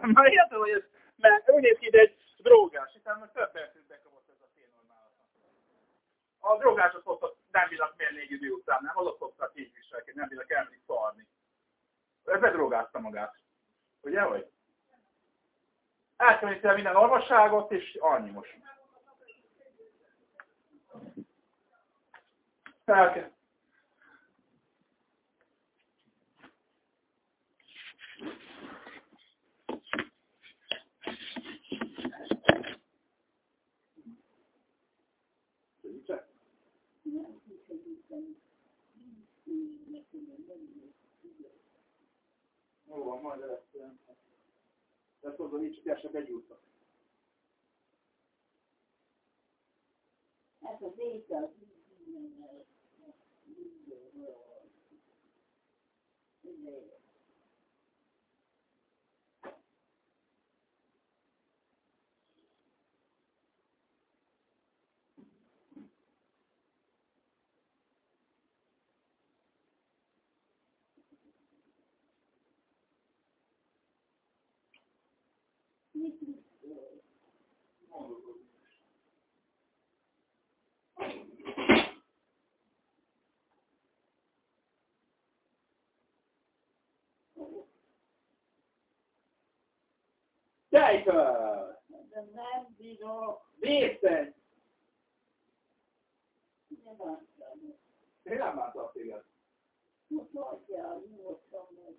Már értem, hogy ez, mert úgy néz ki, de egy drogás, hiszen most több percig bekapott ez a félnormál. A drogások szoktak nem bírnak mérni idő után, nem? Azok szoktak így viselkedni, nem bírnak elmenni szarni. Ez bedrogázta magát. Ugye, hogy? Elkülönítél minden orvosságot, és annyi most. Fel Jó van, majd lesz. Tehát hozzá nincs, hogy esetleg egy útnak. Ez az étel, De nem bírok. Vészeny! Nem bántam. Én nem bántalak téged. Most hagyjál, nyugodtan meg.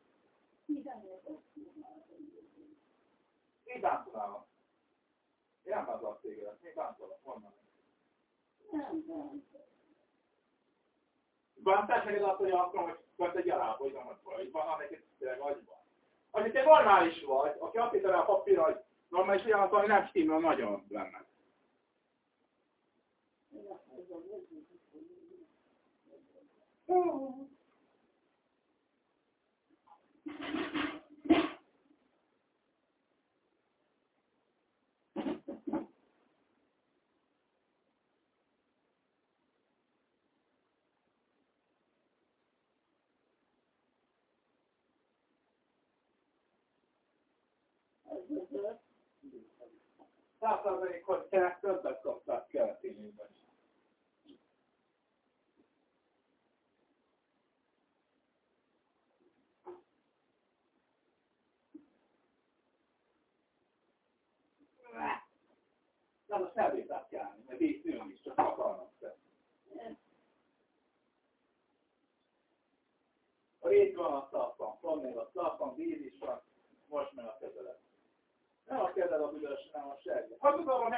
Én bántalálom. Én nem bántalak téged. Én bántalak. Honnan? Nem bántam. Bántás neked azt, hogy akkor, hogy költ egy alább, hogy nem vagy, van, amelyik tényleg agyban. Hogy te normális vagy, aki azt hitte a papírra, hogy normális legyen, az valami nem stimmel nagyon lenne. Oh. 100%-ot többet kapták keleti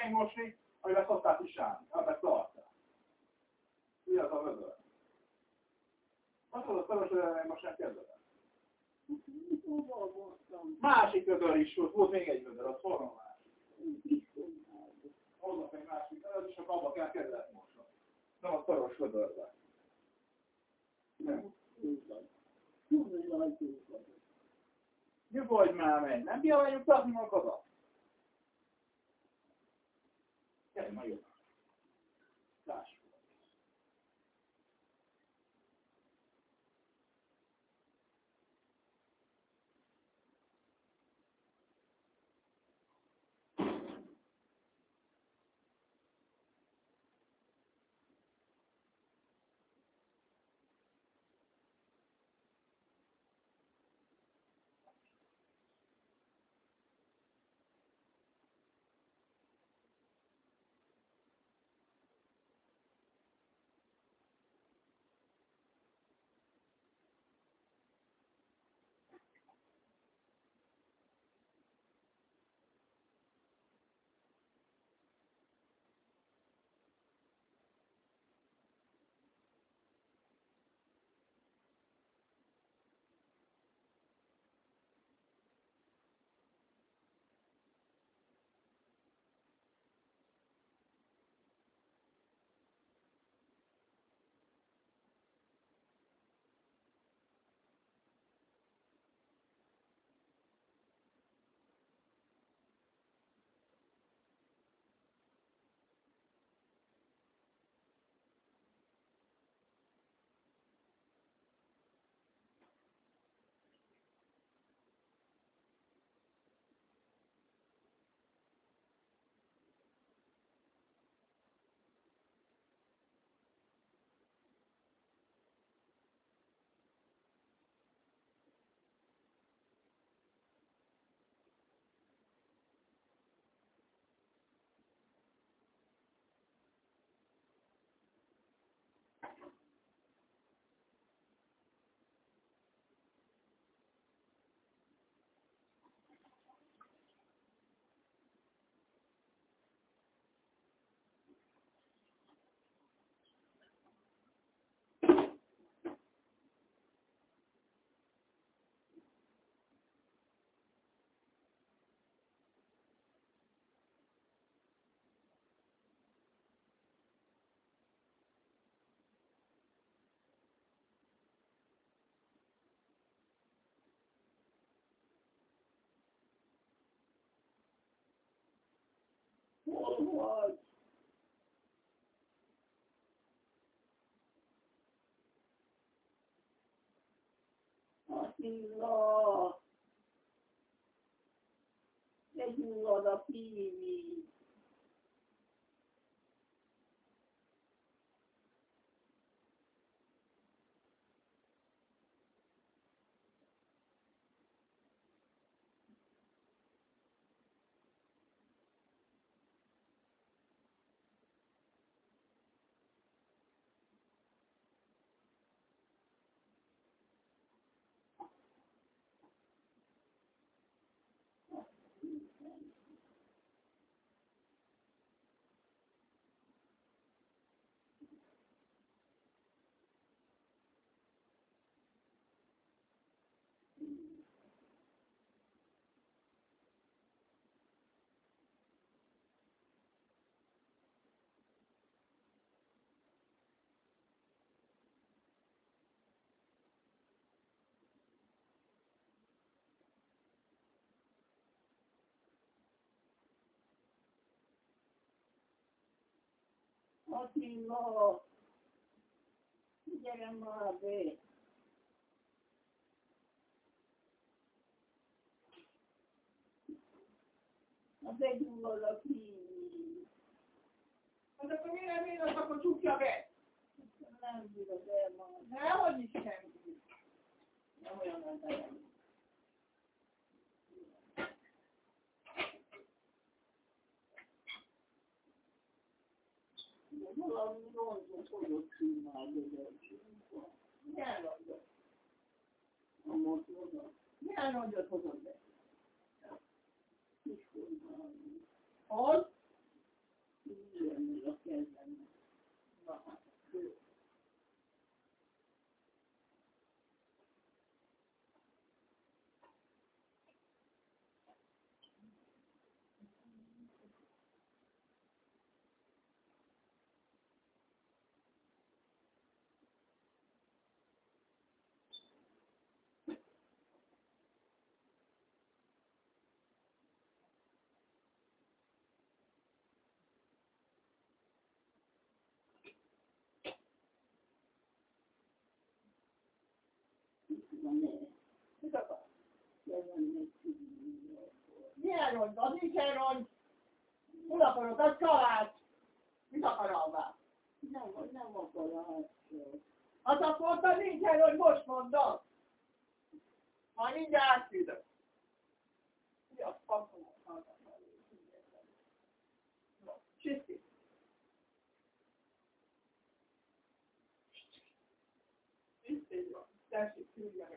megmosni, amivel szokták is állni, amivel tartál. Mi az a vödör? Azt mondod, szoros vödör megmosni a kezedet. Másik vödör is volt, volt még egy vödör, az forma másik. Hoznak egy másik, az is a abba kell kezelet mosni. Nem a szoros vödörbe. Nem. Nyugodj már meg, nem nyugtatni magadat. Gyere, ma jön. Láss. 我我我听过了，听过了，秘密。不行了，你叫人妈的，我再给我个钱，我再给你来一个，我再出票呗，那一个再妈，那我就是生气，那我要哪样？folyó címmel gyönyörűség. Milyen nagyot? A mozdulva. Milyen nagyot hozod be? Kis kurva. Az? Ilyen a kezdemnek. Na hát, jó. Milyen ronda? Nincsen rond. Hol akarod? A család. Mit akarod már? Nem, nem akarod. Hát akkor te nincsen rond, most mondom. Már mindjárt ide. Mi a papom? Csiszti. casi, creo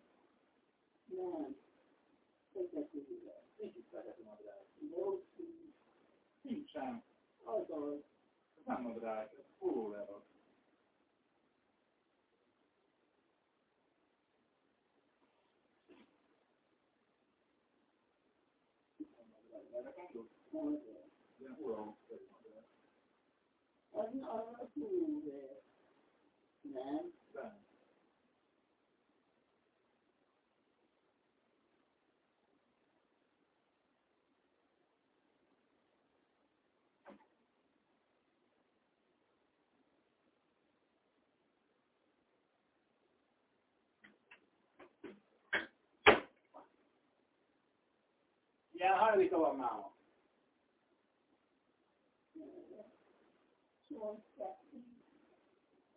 Nem. Tönkretévére. Kicsit fekete Nincsen. Az az. Nem nadrág, ez pulóver az. Erre gondolsz? Ilyen uram. Az, az, az, nem.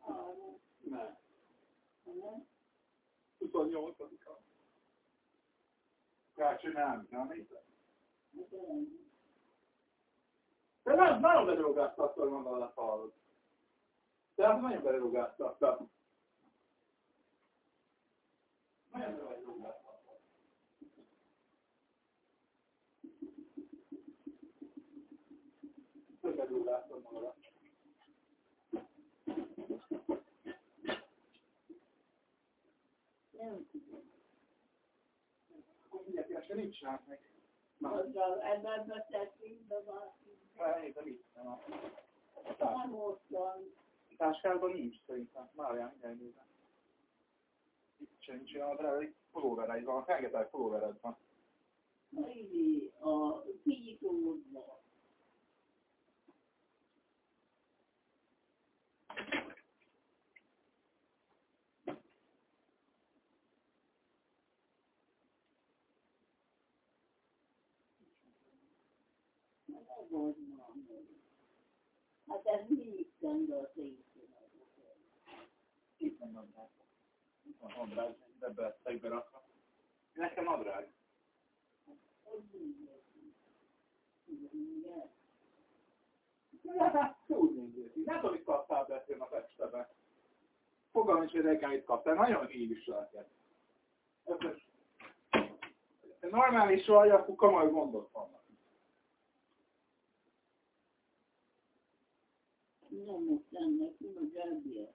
Arra, Nem. nem? 28-a. Kácsony nem, nem hiszem. De nem, nagyon berogáztattad magadat hallod. De hát nagyon berogáztattad. Nagyon berogáztattad. Többet rúgáztad magadat. Nem tudom. Mindjárt nincs rá meg. Na, Azzal ebben beszéltünk, de van. de mit? Nem a Számoltam. táskádban nincs szerintem. Várjál, mindjárt nézem. Itt sincs, a egy pulóvereid van, rengeteg pulóvered van. Így, a Hát ez mindig a tényleg. Itt van nadrág. Itt van nadrág, ebbe szegbe rakva. Nekem nadrág. Ez. Hát, úgy beszélni a festebe. Fogalmam is, hogy reggel mit kaptál. Nagyon így is lehetett. Összes. Normális vagy, akkor komoly gondok vannak. Most ennek, nem a zsebje.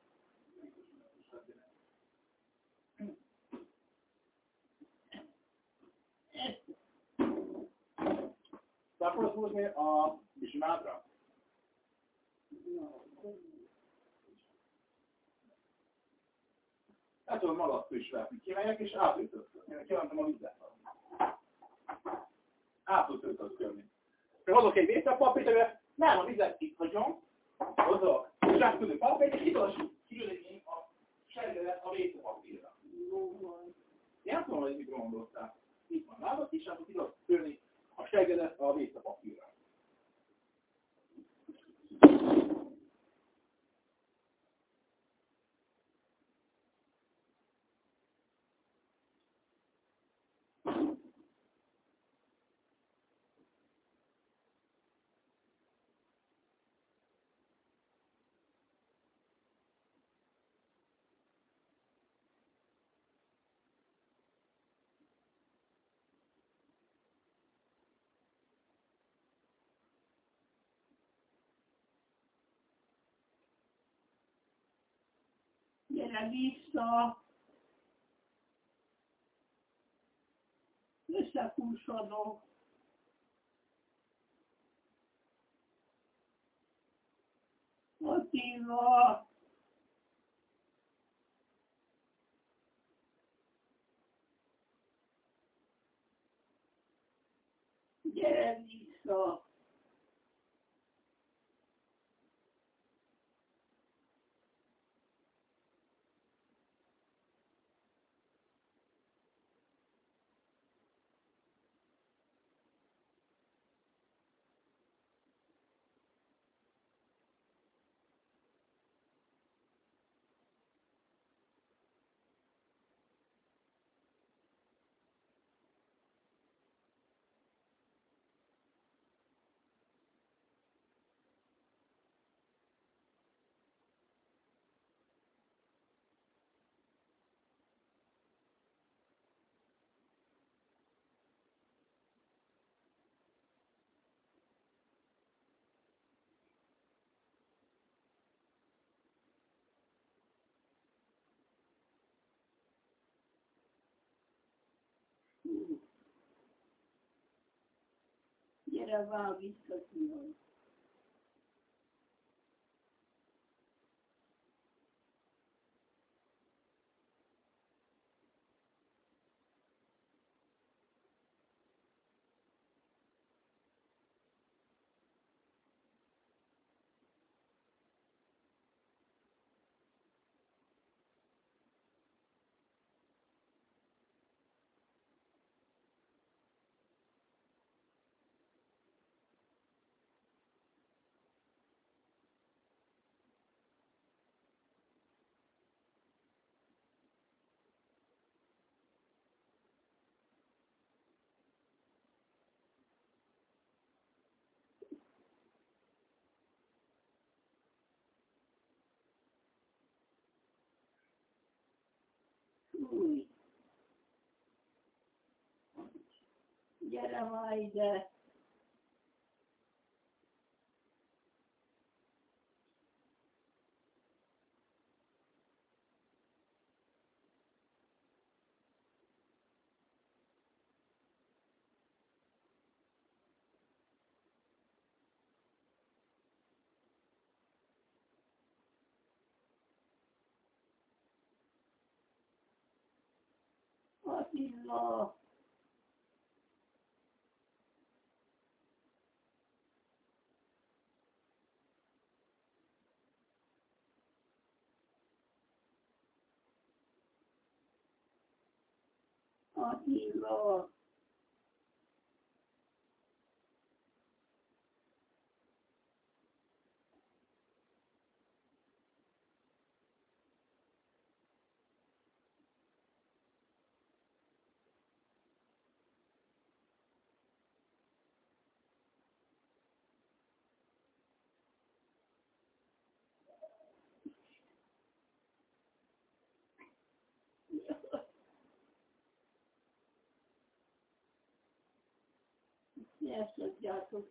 Te akarod húzni a tudom magadtól is vetni. Kimegyek és átütöttem. Én kimentem a vizet. Átütöttem. Hozok egy vételpapírt, amivel nem a vizet itt hagyom, hozok, és átütök papírt, és itt kiülném a sergelet a van. Én nem tudom, hogy mit gondoltál. Itt van lábat, és akkor tudod törni a seggedet a vételpapírra. Gyere vissza. Összekúsodok. Attila. Gyere vissza. रवा बीस percent Fúj. Gyere már ide. Attila. Attila. Ezt जातो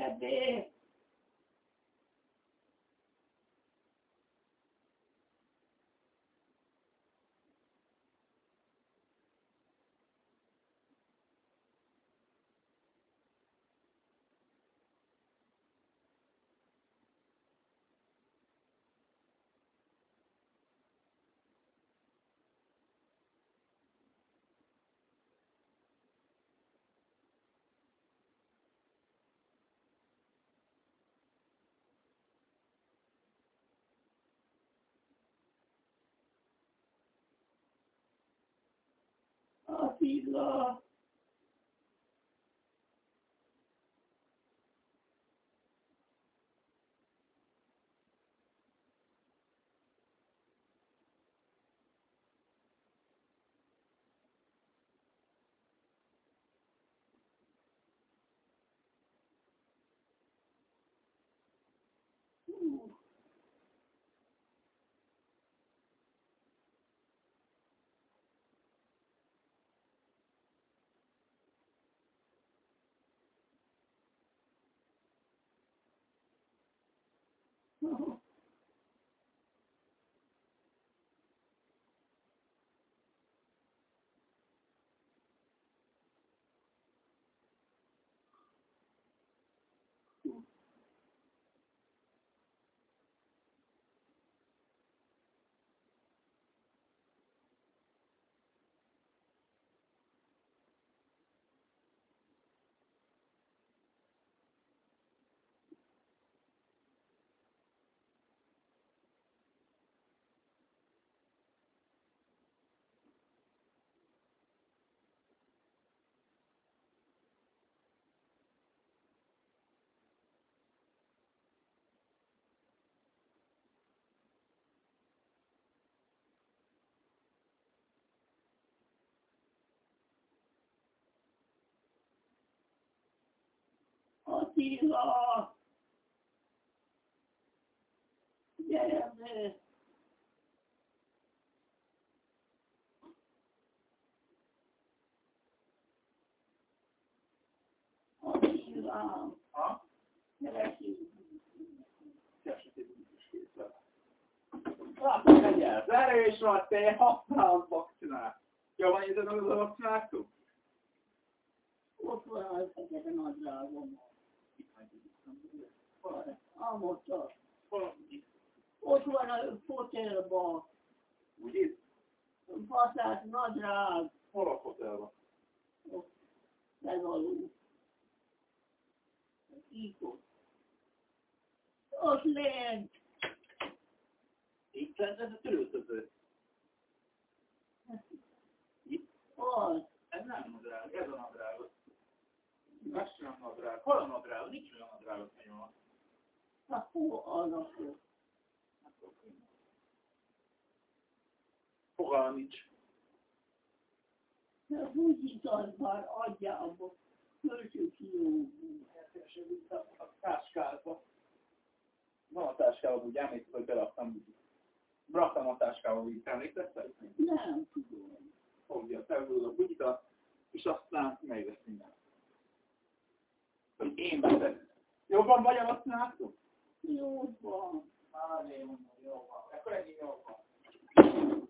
Gyere be! these uh, Oh. Attila! Gyere be! Attilám! Ha? Gyere ki! Látom, egyel. Erre is van, te használt vakcinát. Jó, van ide az a vakcinátok? Ott van az fekete nadrágom. Amott Ott van a fotelba. Itt? Faszát nadrág. Hol a fotelban? Legalul. Íkot. Ott lent. Itt lent ez a töröltöző. Az. Ez nem nadrág, ez a nadrág. Ez sem nadrág. Hol a nadrág? Nincs olyan nadrág, hogy van. Akkor az akkor. Fogalma nincs. De húzítad már adjába. Költsük jó. a táskába. Van a táskában, úgy emlékszem, hogy beraktam. Raktam a táskába, úgy emlékeztek? Nem tudom. Fogja, felhúzod a bugyita, és aztán megvesz minden. Hogy én veszek. Jobban vagy a vakcinátok? Jó van. Á, én mondom, jó van. Akkor ennyi jó van. Biztos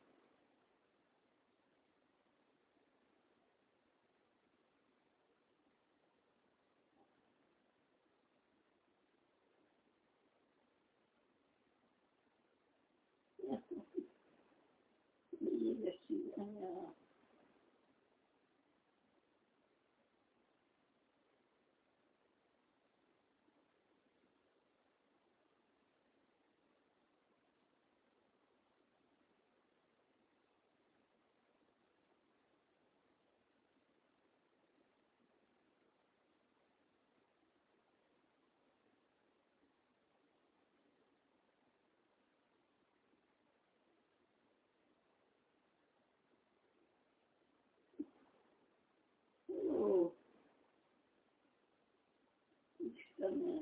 कुछ करना है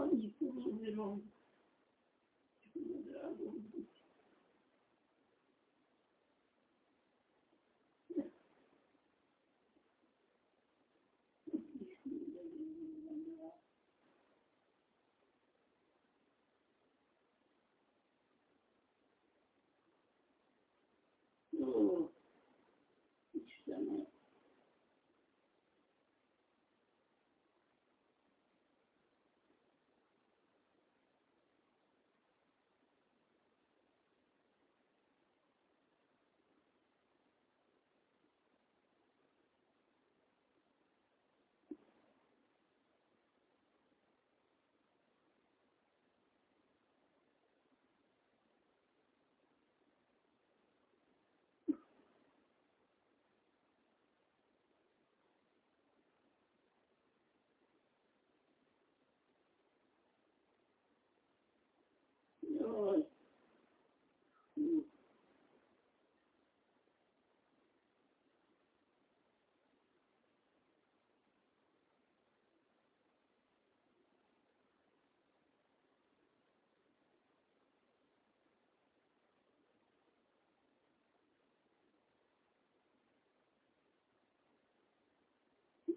Hangisi olabilir o? İki tane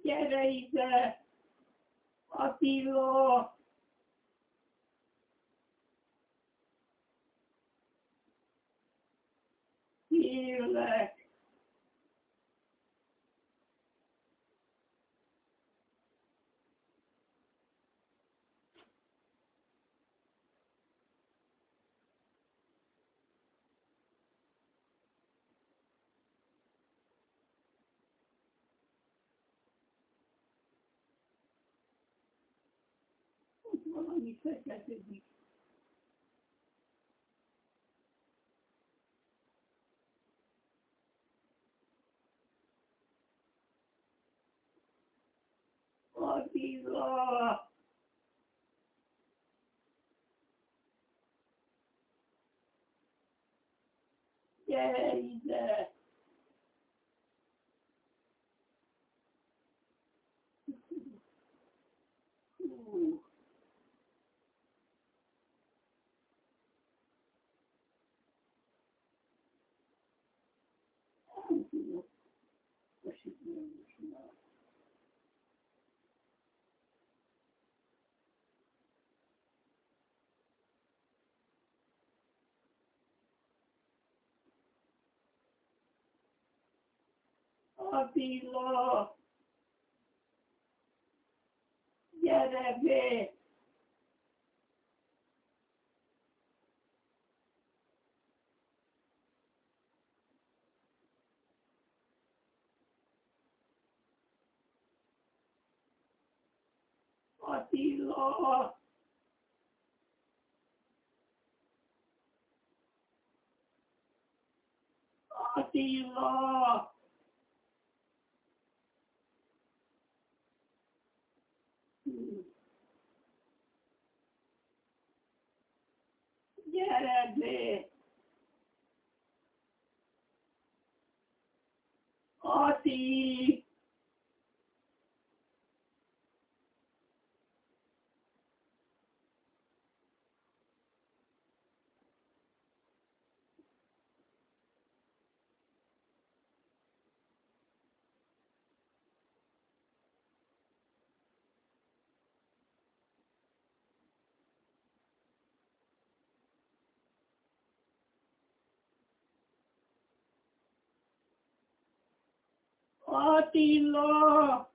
Gyere ide! Attila! Ott valami feketedik. Attila! Gyere ide! Hú. nem tudok. Most itt nem csinálom. Attila! Gyere be! Attila! Attila! Hmm. Gyere be! Ati! Attila!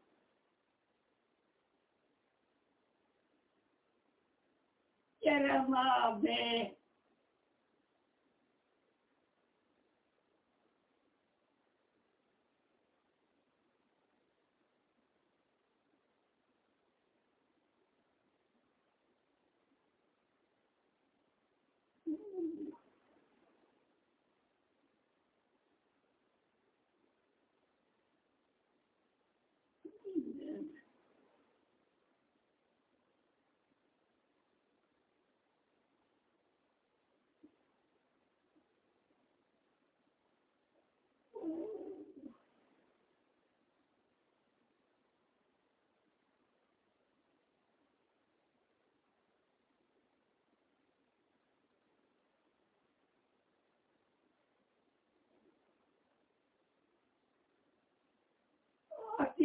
Gyere már be! Minden.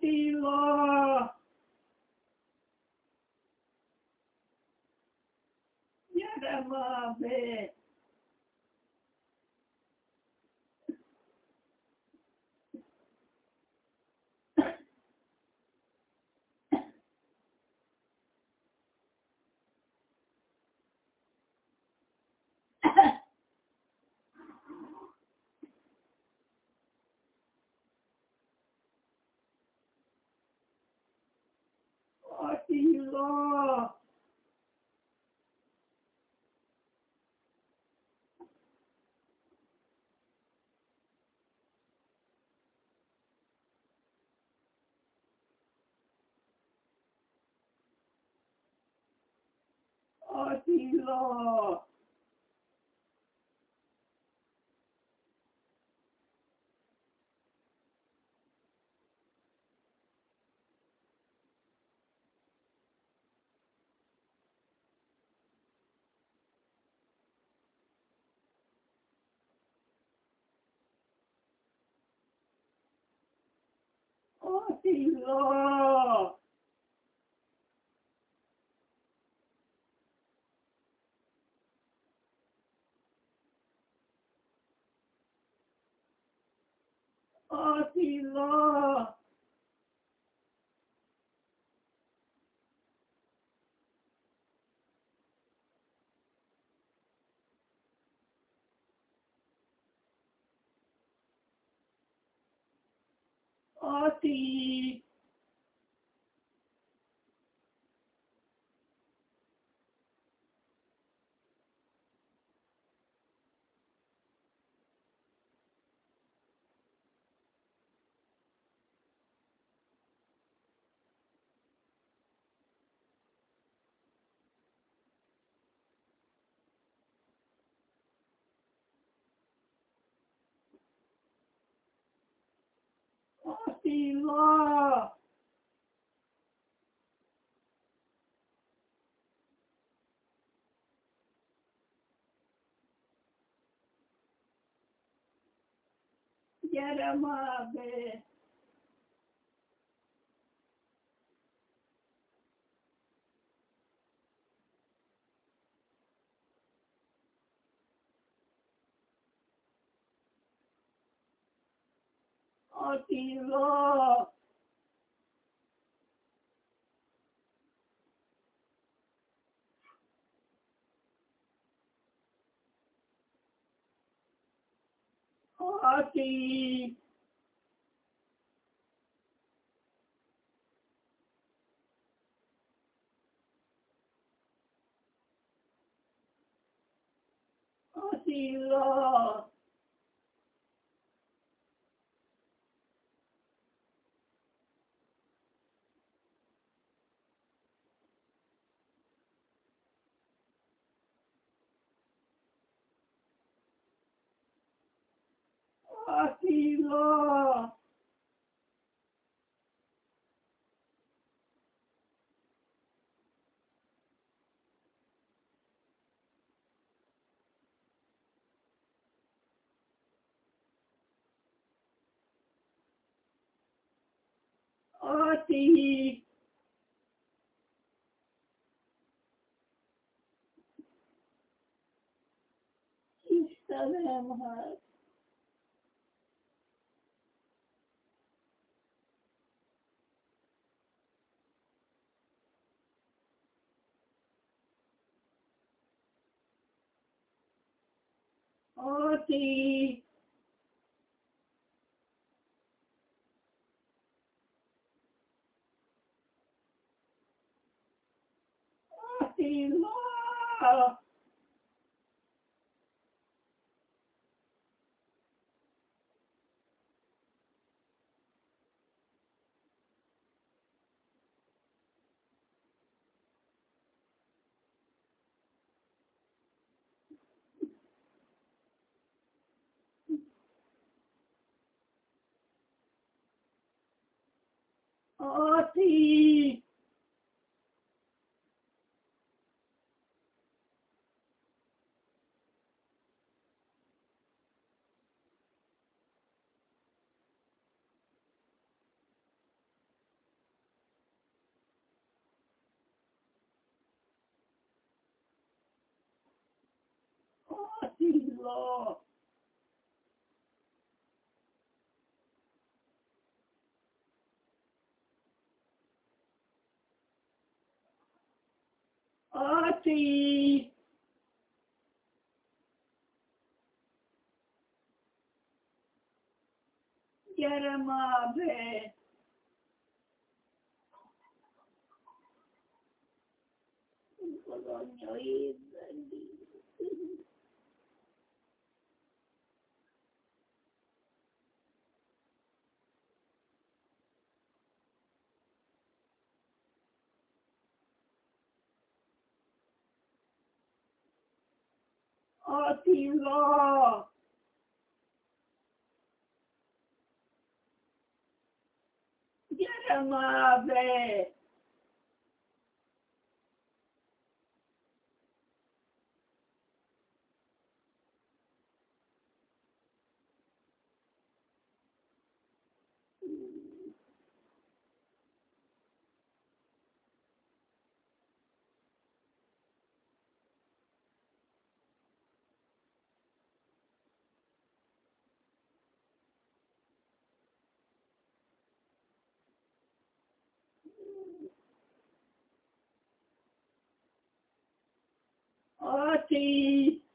be! Attila! Attila! Gyere már be! Attila! Attila! Attila! Attila! Ati. Sila. Get him up, bitch. Gyere már be! Attila! Ati! Attila! Attila! humility love. Hát! Ati! Attila! see. Yaramabe. Enjoy Gyere már be! Az anyja éppen Attila! Gyere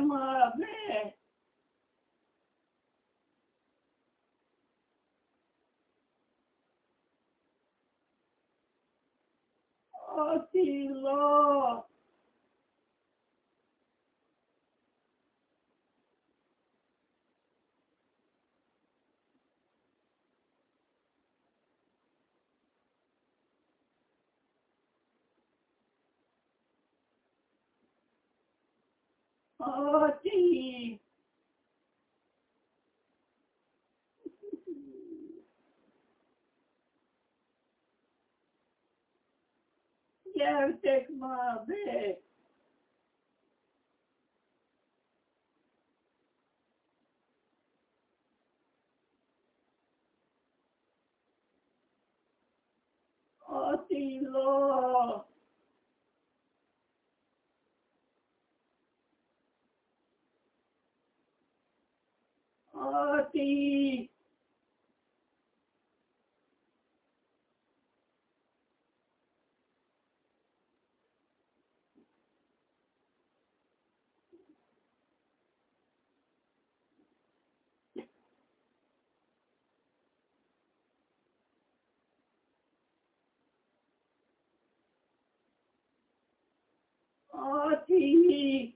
már be! Ati! Attila! Gyere már be! Attila! Ati! Gyertek már be! Attila! 啊！天！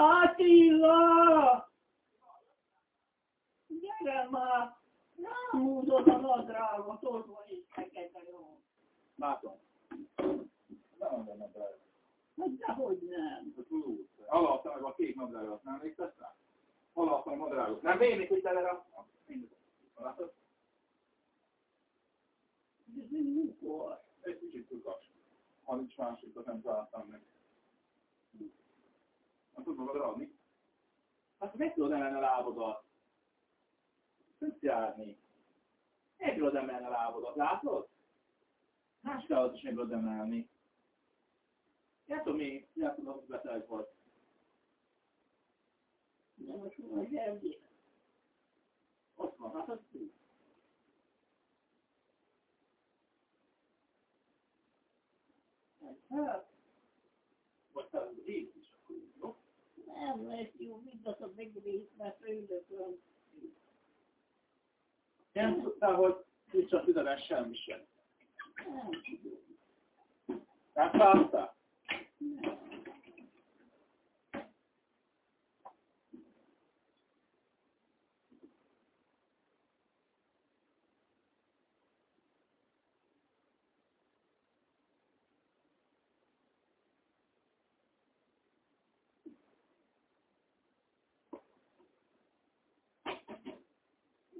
Attila! Gyere már! Rámúzod a nadrágot, ott van itt fekete jó. Látom. Nem mondom nadrágot. Hát dehogy nem. Alalta meg a kék nadrágot, nem emlékszesz rá? Alalta a nadrágot. Nem vénik, hogy teleraktam? Látod? Ez mikor? Egy kicsit tukas. Ha nincs másik, nem találtam meg. Nem tudod magadra adni? Hát meg tudod emelni a lábodat. Tudsz járni. Meg tudod emelni a lábodat, látod? Máskálat is meg tudod emelni. Játom mi, játom, hogy beteg vagy. De most a zsebje. Ott van, hát az így. Hát, Vagy te így is akkor így, jó? Nem lesz jó, mindazt a megrészt, mert főnökön. Nem tudtál, hogy nincs a fizetés semmi sem. Nem tudom. Nem láttál? Nem.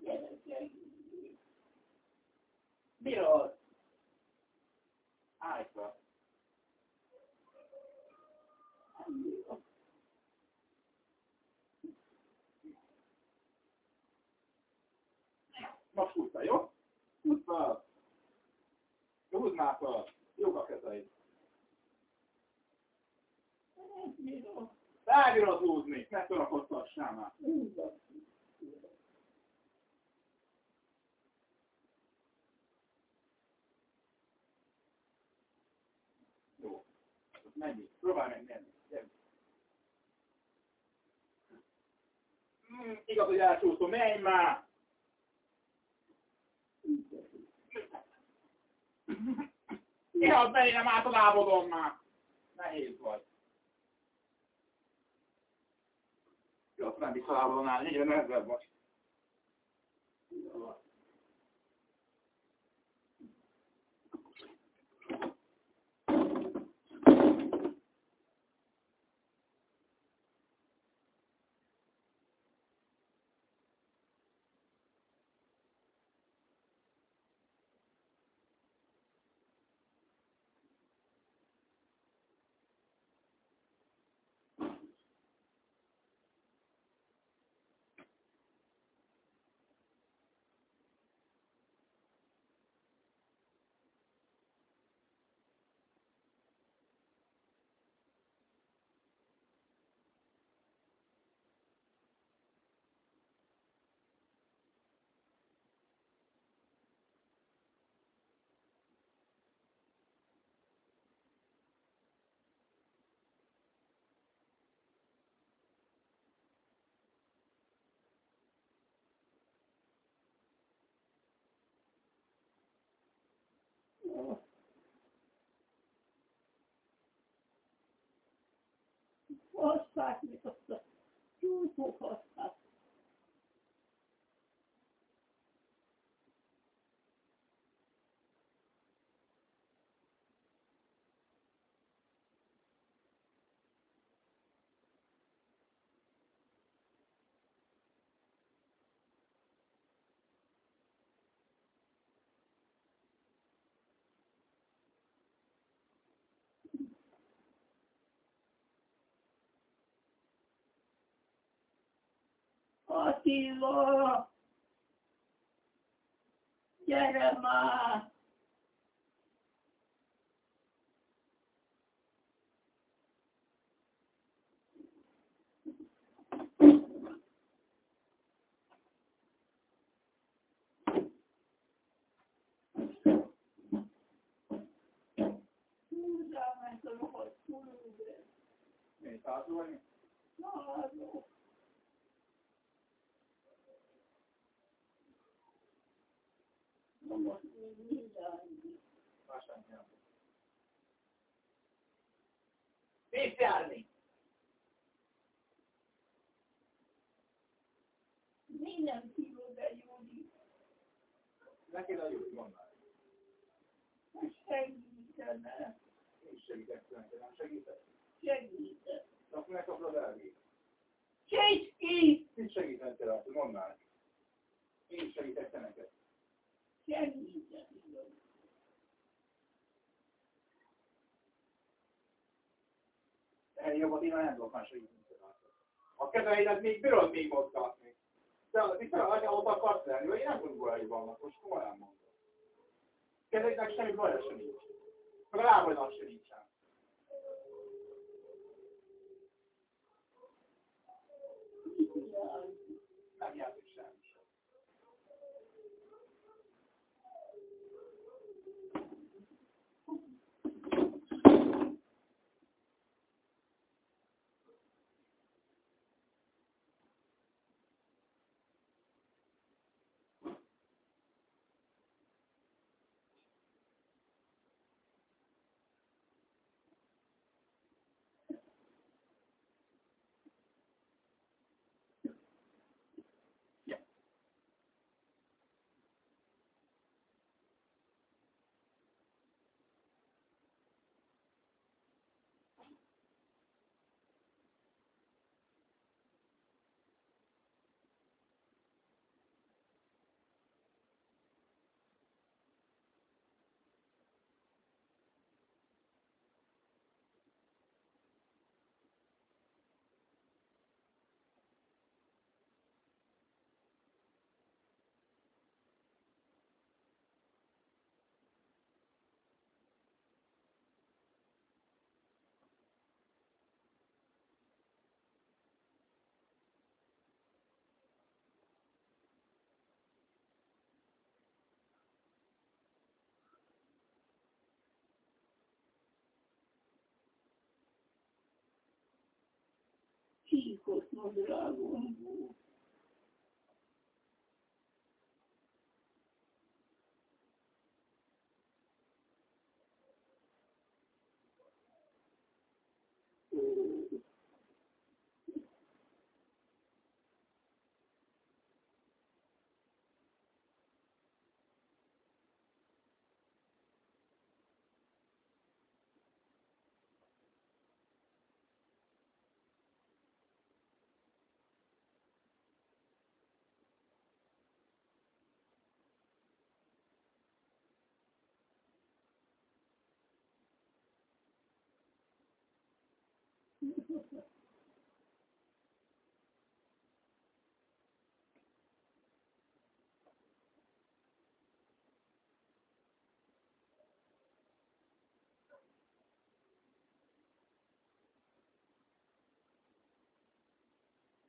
Gyerekek, Bírod! Állj fel! nem bírok. Most fel, jó? Húzd fel! Húzd már fel! Jók a kezeid. Rábírod húzni! Ne torakodtassál már! Jó. Menjünk. Próbálj meg menni. Mm, igaz, hogy elcsúszom. Menj már! Igaz, menj, nem át a lábodon már! Nehéz vagy. Jó, nem vissza a lábodon állni, egyre nehezebb vagy. Hozták, mint azt a tyúkok hozták. Attila! Gyere már! Húzzál meg a rohadt kurva! Én tátolni? Na, hát jó. Na most még mindjárt. Más nem kell. Mész járni! Mi nem tudod el, Jódi? Neki a jó, mondál. Segítene. Én segítek, nem segítek. Segítene. Akkor megkapod elvég. Segít! Mit segítettél? Mondd már. Én segítek te neked. Segítene. Ennél jobbat én. A kezeidet még bírod még mozgatni. De az itt a anya ott akarsz lenni, vagy én nem tudok vannak, most komolyan mondom. Kezeidnek semmi baja sem nincs. Meg a lábadnak sem nincsen. Mit jár? Nem játszik semmi sem. Csíkos nadrágom volt. Ó,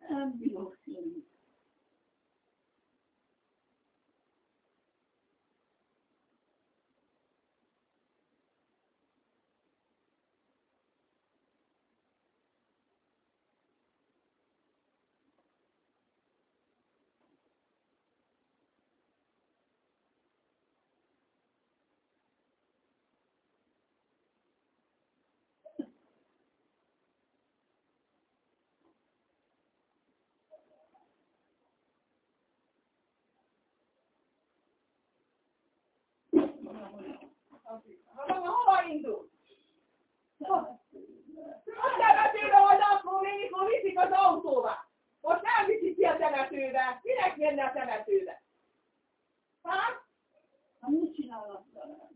Nem bírok sírni. indul? Temetőbe. A temetőbe vagy akkor még, mikor viszik az autóba. Most nem viszik ki a temetőbe. Minek menne a temetőbe? Hát? Hát mit csinálnak vele?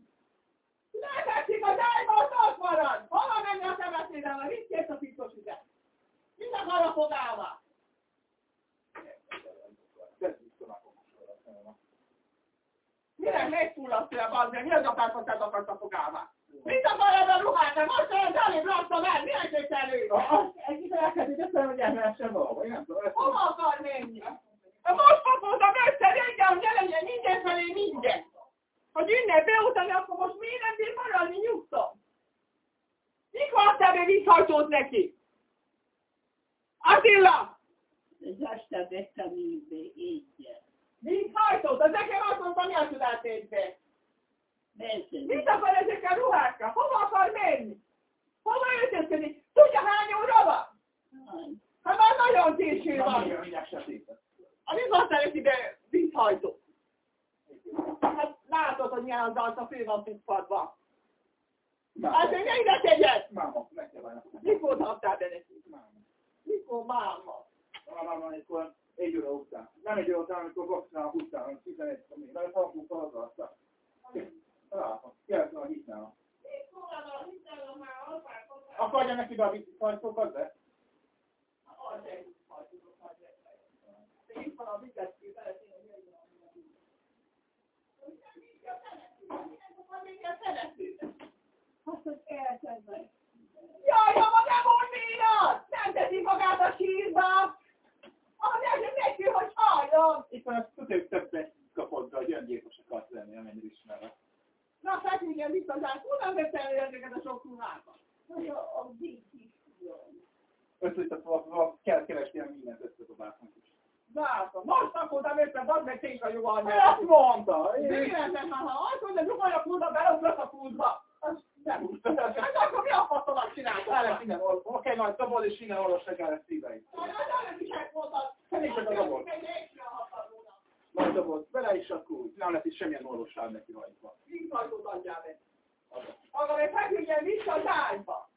Letetszik az ágyba, az ott marad. Hova menni a temetőbe, mit kész a üze? Mit akar a fogálva? Minek megfullasztja az, mi az hogy akarsz a fogálva? Mit akar ebben ruhát? Nem most olyan elébb raktam el, minek egy elő? Egy elkezdődik, aztán hogy elmehessen valahol, Hova akar menni? Most pakoltam össze, hogy ne legyen minden felé minden. Hogy innen beutani, akkor most miért nem bír maradni nyugton? Mikor adtál be vízhajtót neki? Attila! Az este vettem így be, így. Vízhajtót? Az nekem azt mondta, mi a csodát. Persze. Mit akar ezekkel ruhákkal? Hova akar menni? Hova öltözködik? Tudja hány óra van? Hát már nagyon késő van. A mit szereti be vízhajtó? Hát látod, hogy milyen az arca fő van piszpadva. Hát Máma. én ne ide tegyed! Máma. Mikor adtál be neki? Máma. Mikor máma? Van, amikor egy óra után. Nem egy óra után, amikor boxnál után, 11 még. Mert halkunk hazaadta. Találtam. Jelzem a hitnál. Hozzá. Akarja neki be a vízhajtókat, de? Az egy vízhajtót hagyja. De itt van a vizet, szeretném, hogy jöjjön a víz. Hogy nem így a temetőben. Minek akar menni a temetőben? Hát, hogy elkezdek. Jaj, ha nem mond vénat! Nem teszi magát a sírba! Nem, nem neki, hogy halljon! Itt van, az tudjuk többet kapott, de hogy öngyilkos akarsz lenni, amennyire ismerve. Na, hát igen, biztosán, honnan vettem el ezeket a sok ruhákat? Hogy a, a jön. Összetetve, kell keresni a mindent összedobáltunk is. Látom, most pakoltam össze, bazd meg tényleg a jó anyja. Azt mondta! Véletlen, ha ha azt mondja, nyugodjak oda, beleugrok a. Az nem úgy. Hát akkor mi a faszomat csináltok? Állás innen, oké, majd dobod, és innen olvassak el ezt szíveit. Hát is. Elég csak a hatalmúnak. Majd dobod, bele is akkor úgy. Nem lesz itt semmilyen orvosság neki rajta. Vízhajtót adjál meg. Maga meg feküdjen vissza az ágyba.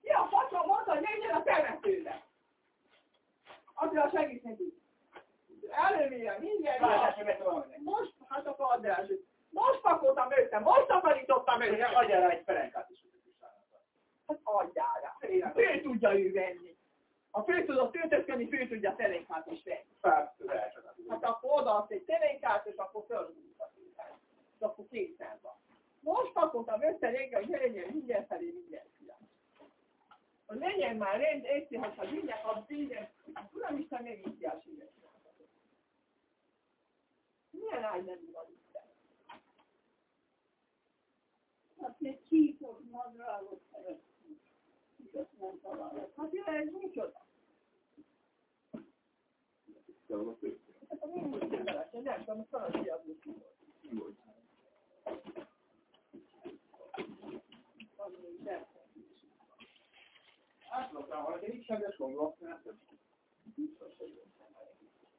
Mi a faszom mondta, hogy menjen a temetőbe? Azért segít neki. Előmilyen, mindjárt. Megtalálom Most, hát akkor add el. Most pakoltam össze, most takarítottam össze. Adjál rá egy perenkát is. Hát adjál rá. Fő tudja ő venni. Ha fő tudod töltösködni, fő tudja terénkát is venni. Hát akkor odaadsz egy terénkát, és akkor fölhúzod a terénkát. És akkor készen van. Most pakoltam össze régen, hogy ne legyen minden felé minden fiam. Hogy legyen már rend, érti, hogyha minden, az minden, Uram Isten a síret. Milyen ágy nem van Hát egy csíkos nadrágot szeretnék. Igaz, nem találok. Hát jön, ez micsoda? Hát a most bele, nem tudom, hogy kiadni. Átlagosan, ha egy csendes gondolok, mert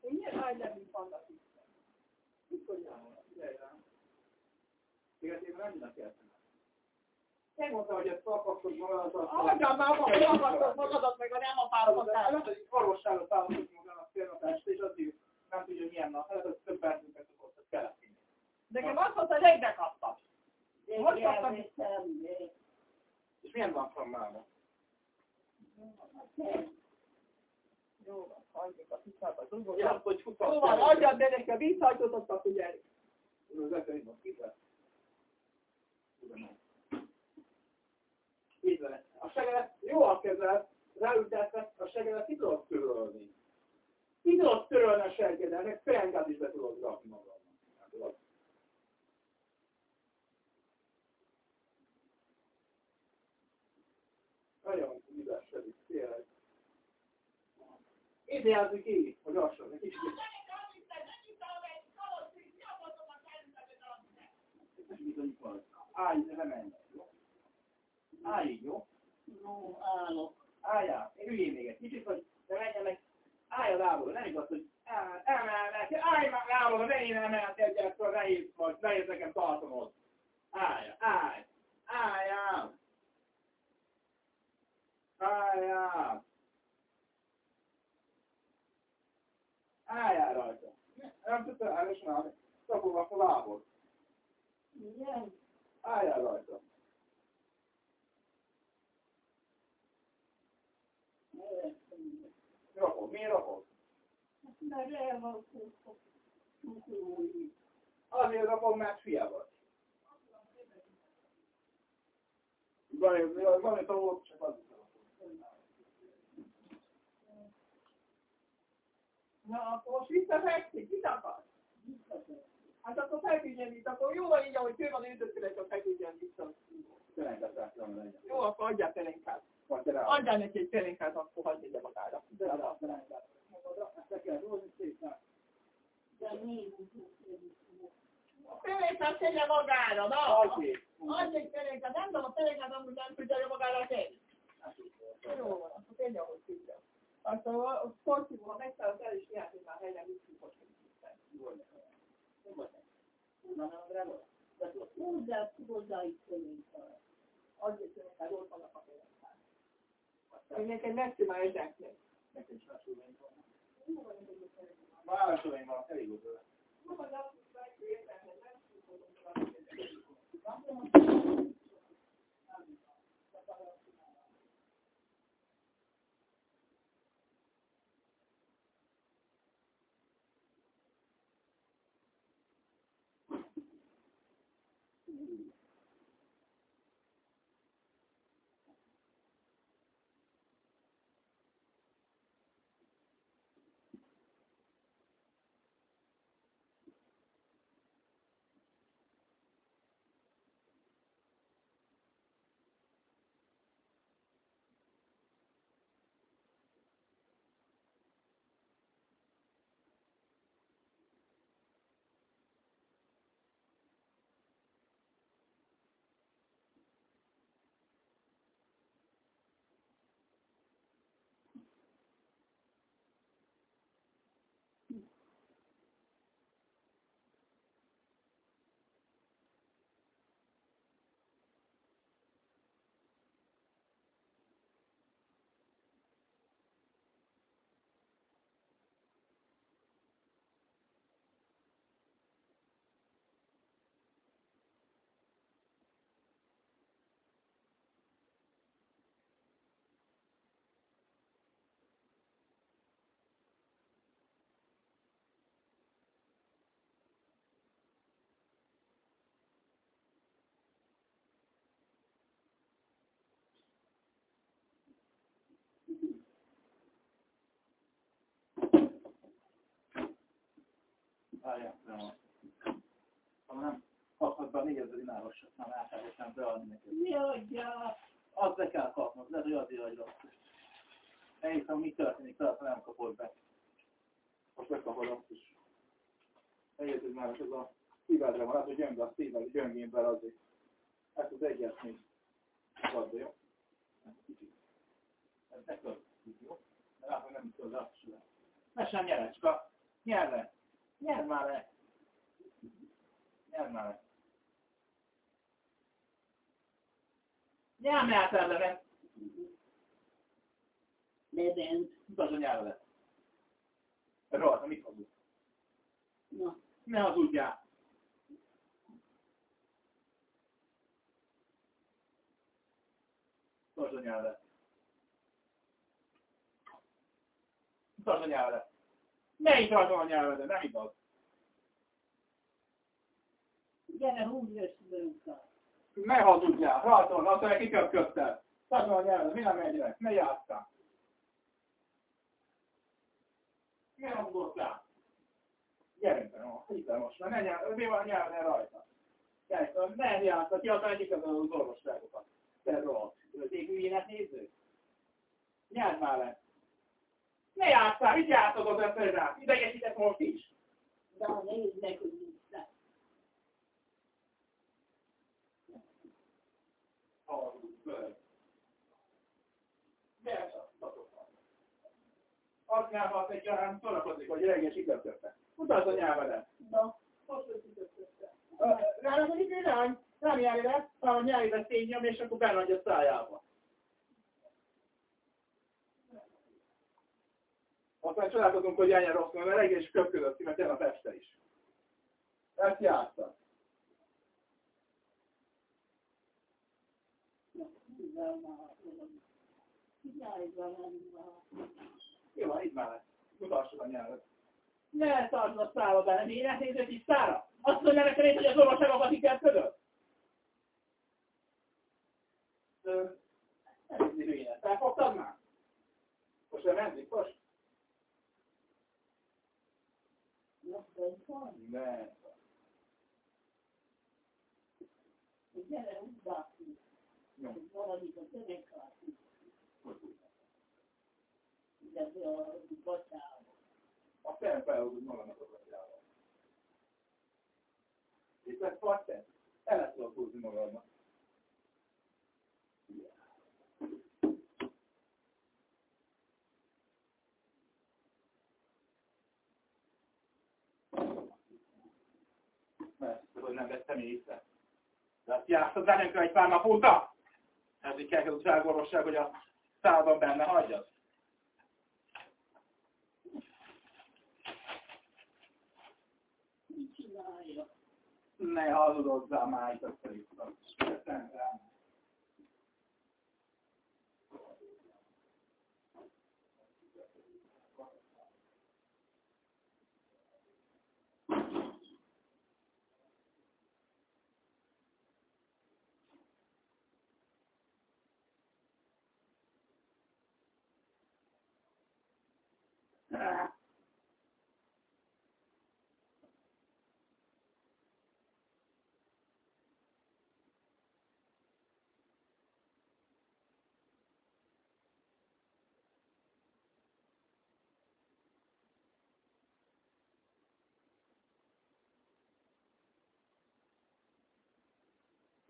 Hogy milyen ágy nem vannak itt? Mikor járnak? Igazából nem mindent kell Megmondta, hogy ezt alkasztod magadat, azt... Adjam már magad, magad, magadat, meg a nem a párokat. Nem, hogy orvosságot állapot magának félnatást, és addig nem tudja, hogy milyen nap. Hát ez több percünket szokott, ez kellett. Nekem azt mondta, hogy egyre kaptam. Most kaptam. És milyen van formában? Jó van, hagyjuk a hogy futott. Jó van, adjad be neki a vízhajtót, azt figyelj. Az esemény van, kizár. Így van. A segelet jól kezel, ráültetve, a segelet ki tudod törölni. Ki tudod törölni a sergedet, meg perengát is be tudod rakni magadnak. Nem? Nagyon ügyeskedik, tényleg. Idézni ki, hogy lassan, egy kicsit. Állj, ne menj. Állj így, jó? No, állok. Álljál, én üljél még egy kicsit, hogy te menjen meg. Állj a lábadon, nem igaz, hogy áll, emelnek, állj már lábadon, ne én emelt egyet, akkor nehéz vagy, nehéz nekem tartanod. Állj, állj, álljál. Álljál. Álljál rajta. Nem tudta elmosni, szagolva a lábod. Igen. Álljál rajta. Rakod. Miért rakod? Mert el van. Azért rakom, mert fia vagy. Van, van itt a volt, csak az Na, akkor most visszafekszik, mit akar? Hát akkor feküdjen itt, akkor jó van így, ahogy ő van üldözőleg, akkor feküdjen vissza. Jó, akkor adjál pelenkát. Adjál neki egy pelenkát, akkor hagyj egy magára. De. A pelenkát tegye magára, na! Adj egy pelenkát, nem tudom, a pelenkát amúgy nem tudja magára tenni. Jó van, akkor tegye, ahogy tudja. Akkor a sportívó, ha megszállott el is lehet, hogy már helyre visszük, hogy Hozzá, hozzá itt vagyunk. Azért, neked ott vannak a pelenkák. Hogy neked megcsinálja ezeknek. Másolim van, elég volt vele. Várjál, nem van. Ha nem a 4000 dinárosat, már átálljam beadni neked. Adja? Azt be kell kapnod, lehet, hogy azért vagy rossz. Elhiszem, mi történik, ha nem kapod be. Most megkapod azt is. Eljöttük már, ez a szívedre van, hát, hogy gyönge a szíved, gyöngén bele azért. Ezt az egyet még add, jó? Kicsit. Ez ne költsük, jó? Mert hogy nem tudod, azt. Ne sem nyerecska. Nyerj le. Nyerj már le. Nyerj már le. Nyerj már ellene. Lebent. Mutasd a nyelvedet. Rohadt, mit hazud? Na, Ne hazudjál. Mutasd a nyelvedet. Mutasd a nyelvedet. Itt rajtam a nyelvedet, nem igaz. gyere, húzd össze. Ne hazudjál, rajtam, azt mondja, kiköpködted. Mutasd a nyelvedet, mi nem megyek, ne játszál. Ne hangoltál. Gyerünk be, most, mert ne mi van nyelven rajta? Gyerünk, ne játszál, ki akarják igazán az orvosságokat. Te rohadt, őték hülyének néző. Nyelv már le. Ne játszál, mit játszod az emberrel? Idegesített most is. De ha meg, hogy vissza. Azt nyelvat egy olyan szórakozik, hogy reggel sikertötte. Mutasd a nyelvedet. Na, most össze. Ráadásul hogy idő nem, le, hanem a nyelvi szényom, és akkor benne a szájába. Aztán csodálkozunk, hogy ennyire rossz, mert egész köpködött ki, mert jön a este is. Ezt játszak. Jó, így már lesz. Mutassad a nyelvet. Ne tartsd a szába bele, miért nézett is szára? Azt mondja neked, hogy az orvoságokat ikerkedött? Nem így hülye. Felfogtad már? Most nem menzik, most? Nem. Gyere, úgy bászunk. Jó. Valamit a tömegkártyi. De a batyába. A fel felhúzod magamnak a gatyával. Itt lesz patent. El lehet magadnak. Mert hogy nem vettem észre. De azt játszod velünk egy pár nap óta? Ez így kell az elgorvosság, hogy a szádon benne hagyjad. Ne hazudozzál már itt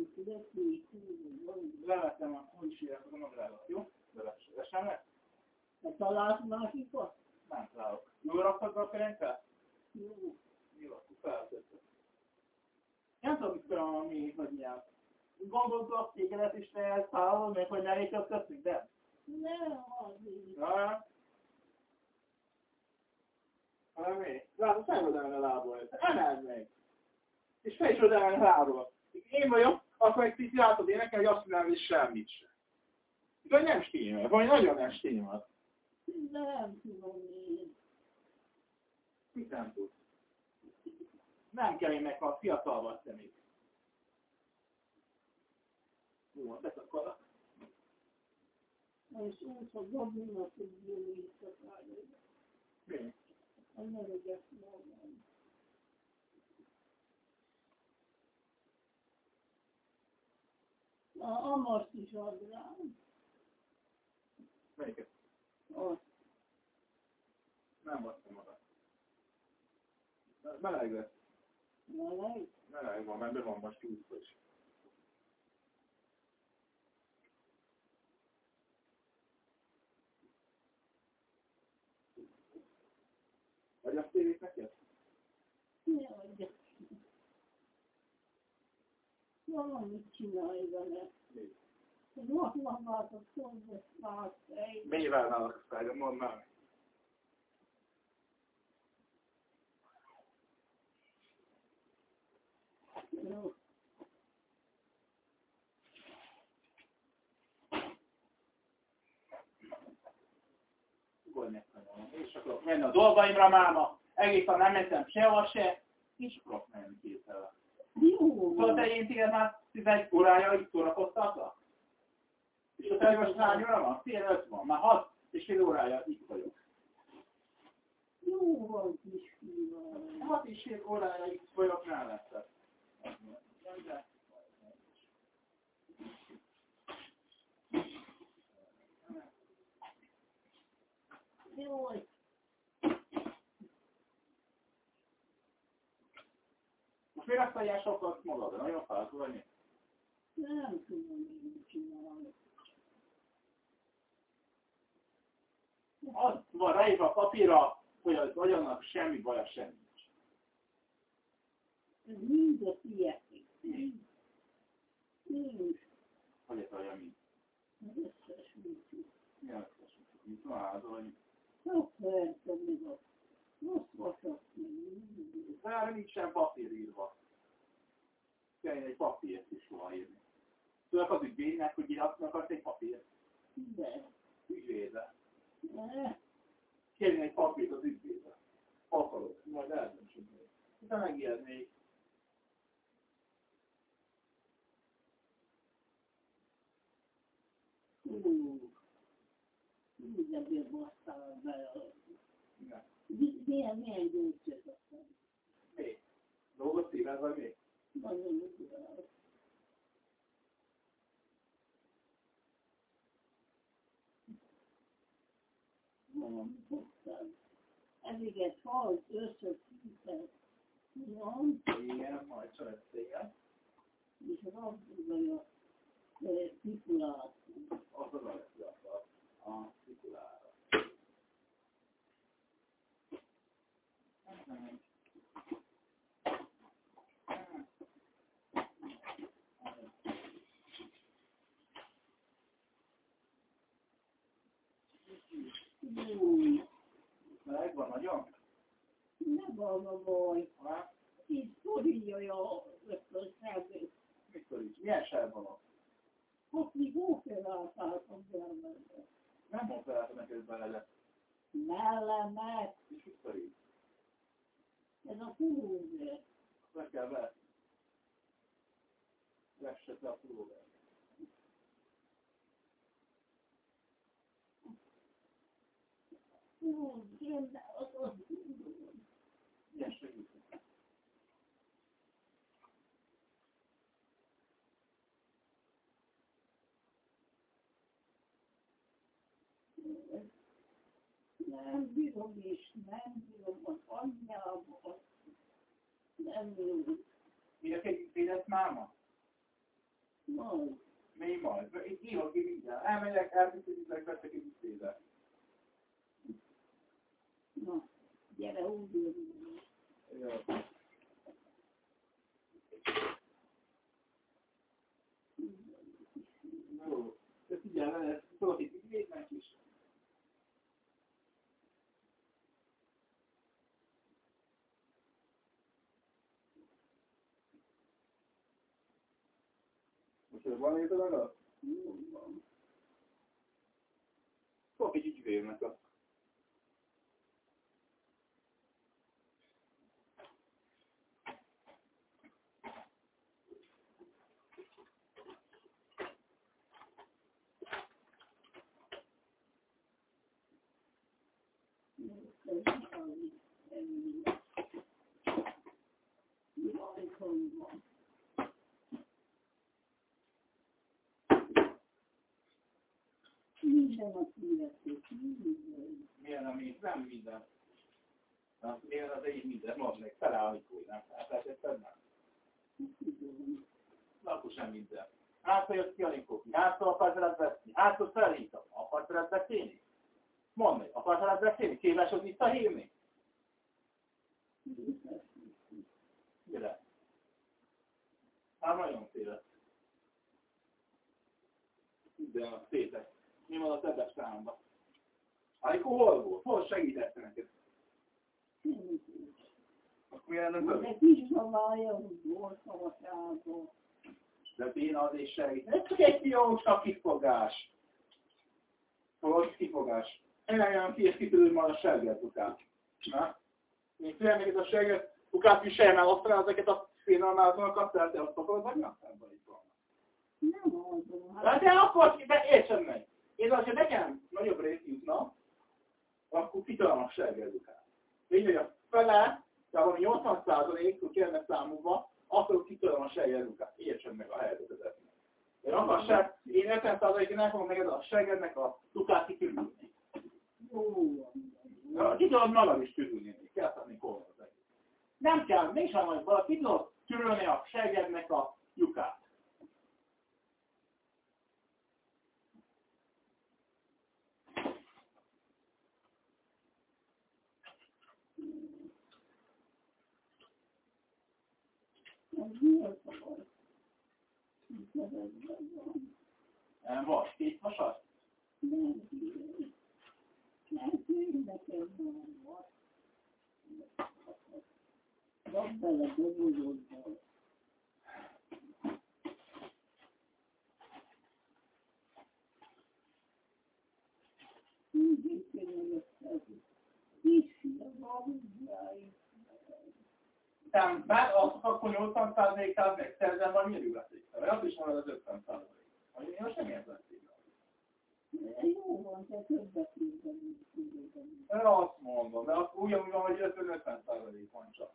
össze-vissza. Levettem a húsírt, a magrálat, jó? Levessem le? Te találsz másikat? Nem találok. Jól raktad a kerenkát? Jó. Jó, akkor feltettem. Nem tudom, mit tudom, mi, hogy nyelv. Gondoltuk tégedet is te szállod, meg hogy ne léteztetünk, de? Nem, azért. Ja. Hanem mi? Látod, nem oda a lából. Emeld meg. És fel is oda a lából. Én vagyok, akkor egy kicsit látod én nekem, hogy azt mondanám, hogy semmit sem. De nem stimmel, vagy nagyon nem stimmel. Nem tudom én. Mit nem tudsz? Nem kell én meghalt, fiatal vagy te még. Jó, beszakadok. És úgy, hogy dobninak tudja visszatállni. Mi? A neveget mondani. A amart is ad rám. Melyiket? Azt. Nem basztam oda. Meleg lesz. Meleg? Meleg van, mert be van most túlszó is. Vagy azt tévét neked? Ne adjak. valamit csinálj vele. Most van váltott szolgás váltság. Mivel választál, mondd. Jó. És akarok menni a dolgaimra máma, egész nem mentem sehova se, és akarok menni kézzel. Jó Szóval te én téged már 11 órája itt szórakoztatlak? És a te most hány óra van? Fél öt van, már hat és fél órája itt vagyok. Jó van, kisfiam. Hat és fél órája itt vagyok mellette. Jaj, Most miért azt adják sokat magadra? Nagyon fáradt vagy mi? nem tudom én csinálni. Az van ráírva a papírra, hogy az agyonnak semmi baja sem nincs. Ez mind a tiétek. Nincs. Hogy ez olyan mi? Az összes. Mi az összes? Mit van házolni? Sok persze még a rossz. De erre nincsen papír írva. Kell egy papírt is róla írni. Tudok az ügyvédnek, hogy iratnak azt egy papírt? De, Ügyvédre. Kérni egy papírt az ügyvédre. Akarok, majd eldöntsük még. De megírnék. ú, minden bír basztál bele. Milyen, milyen gyógyszert aztán? Mi? Dolgot szíved, vagy mi? Nagyon jó. Valami fogtál. Eviget halt, összeszűztek. Van, Igen, majd szerettél. és az abdulja titulát. Az az a legfiatal. A titulára. Új, Megvan nagyon? ne van a baj. Ha? Itt szorítja a szervezet. Mikor is? Milyen sárban van? Hát mi operáltáltam belőle. Nem operáltam neked bele, Mellemet, és mikor is? ez a pulóver. Le kell vetni. Vesse a pulóver. Jó, én az az Milyen segítség? Nem bírom és nem bírom az anyjába. Nem jó. Mi a kegyüttélet máma? Majd. Mi majd? Itt írok ki mindjárt. Elmegyek, elviszítek, veszek egy ügyvédet. Na, gyere, úgy. Jó. De figyelj, ez tudok itt ügyvédnek is. Most van arra? Jó van. Tudok egy ügyvédnek a Minden a születés, minden. Milyen, ami nem minden. Na, milyen az egy minden, mondd meg, felállni új, nem? Hát nem. Tudom. Na, akkor sem minden. Hától jött ki a linkoki, hától akarsz veled beszélni, hától felhívtam, akarsz veled beszélni? Mondd meg, akarsz veled beszélni? Szélesod visszahívni? Mire? Hát nagyon széles. De a szétek. Mi van a többes számban? Amikor hol volt? Hol segítette neked? Akkor milyen nem De tudom. kis szabálya, hogy volt szavasában. De béna az is segít. Ez csak egy fióksa kifogás. Fogod kifogás. Emeljen ki és kitűrő majd a serget ukát. Na? Még fél még ez a serget ukát viseljem el aztán ezeket a félelmázónakat, tehát te azt akarod, vagy nem? Ebben itt van. Nem oldom. Hát de akkor, de értsem meg. Én az, hogy nekem nagyobb rész jutna, akkor kitolom a sergezukát. Így, hogy a fele, de valami 80 százalék, kérne számukba, akkor kitolom a sergezukát. Értsem meg a helyzetet. Én akar se, én 50 százalékig nem fogom meg a segednek a lukát kitűrni. Ki tudod magad is tűrülni, kell tenni kormot. Nem kell, mégsem vagy valaki, ki tudod a segednek a lyukát. Nem vagy, két vasat? Tehát az akkor 80 százalékát megszerzem, vagy miért üleszik? Vagy azt is mondod az 50 százalék. Vagy én most nem érzem Te többet Én azt mondom, de akkor ugyanúgy van, hogy 50 százalék van csak.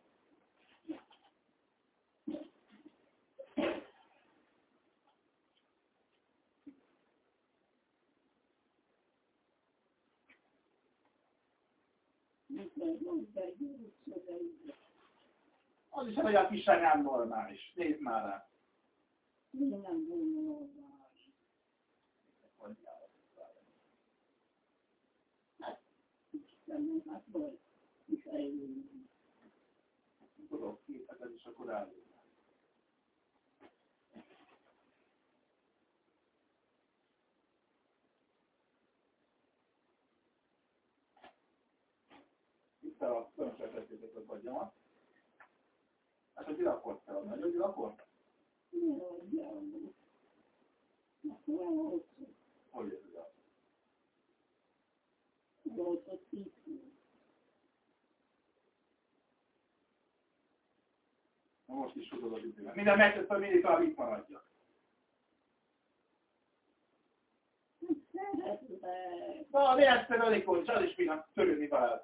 Az is egy olyan kis nem normális. Nézd már rá. Nem volna Hogy Istenem, hát vagy. És eljön. Tudok képeket, és akkor eljön. Itt a fönnsejtetjétek a vagyomat. Hát a kell adni. Nagyon adjál most. Akkor elhozzuk. Hogy érzi azt? Volt a Na most is tudod az időmet. Minden megteszem, mindig talán itt. Szeretlek. Na, alig volt, és az is pillanat törődni veled.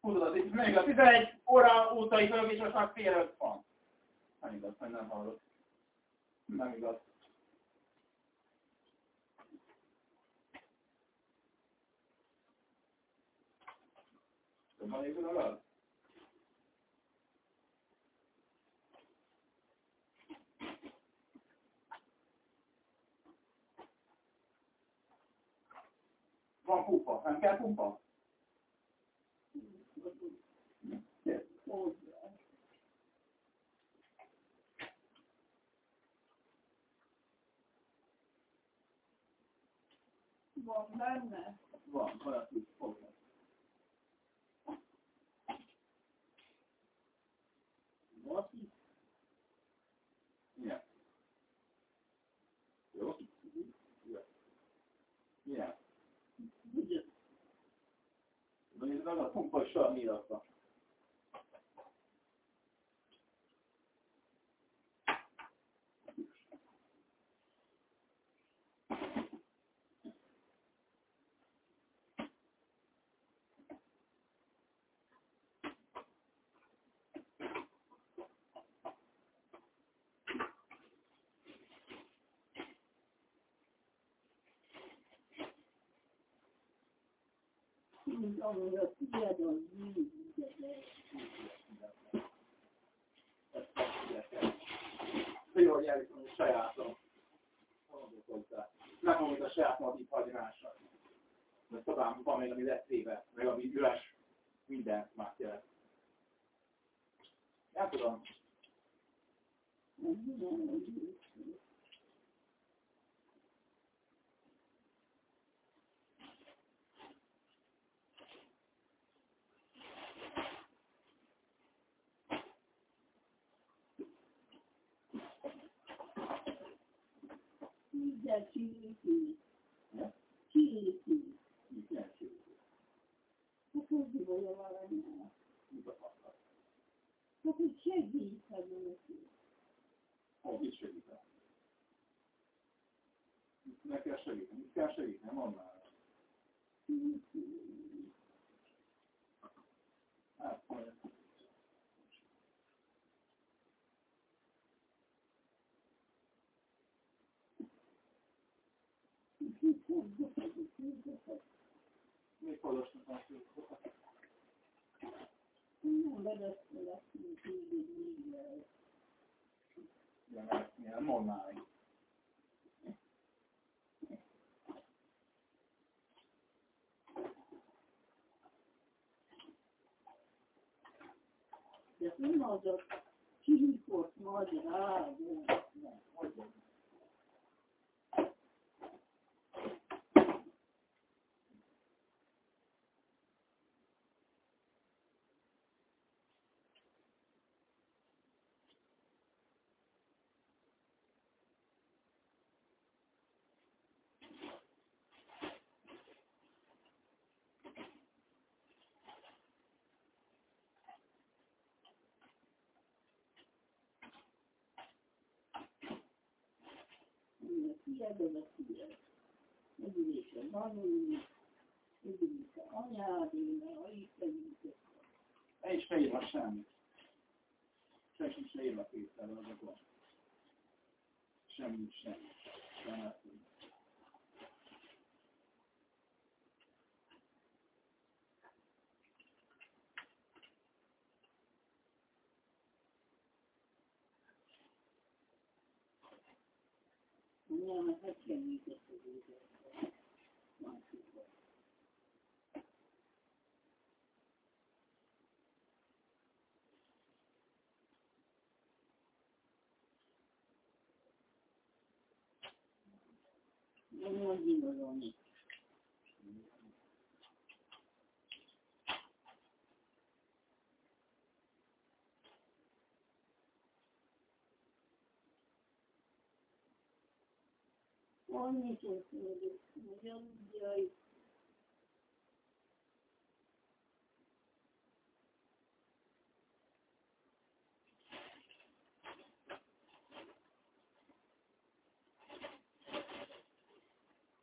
Tudod, az itt még a 11 óra óta itt vagyok, és most már fél öt van. Nem igaz, hogy nem hallod. Nem igaz. Van évül Van pumpa, nem kell pumpa? Van benne? Van, van, hogy fogja. What? Yeah. Jó? Yeah. Yeah. Ugye? Nézd meg a pumpa sor miatta. Mind amúgy a tiéd az víz. Jó, hogy elviszem a sajátom. Itt a saját másra. Mert talán van ami éve, meg ami üres, minden már jelent. Nem tudom. Minden csíri Ne? Csíri Mit jelent csíri Hát hogy vagy a valami? Mit akartak? Hát, hogy segíteni neki. Hogy is segítem? Mit kell segíteni? Mit kell segíteni? Mondd már. Hát, Még szülőkokat. Nem bedesztelek, mint így, így, Igen, milyen mondd már. De nem az a csíkot magyaráz, Hogy van? Kiadod a figyelmet. Megülése van, megülése anyád, én a itt Ne is ne írva semmit. Senki is ne írva kétszer azokon. Semmit sem. Semmit. Anyámat Nenhum ouvindo, Johnny. Másikban. Nem mondj igazolni. Annyit tudjuk, nagyon jaj.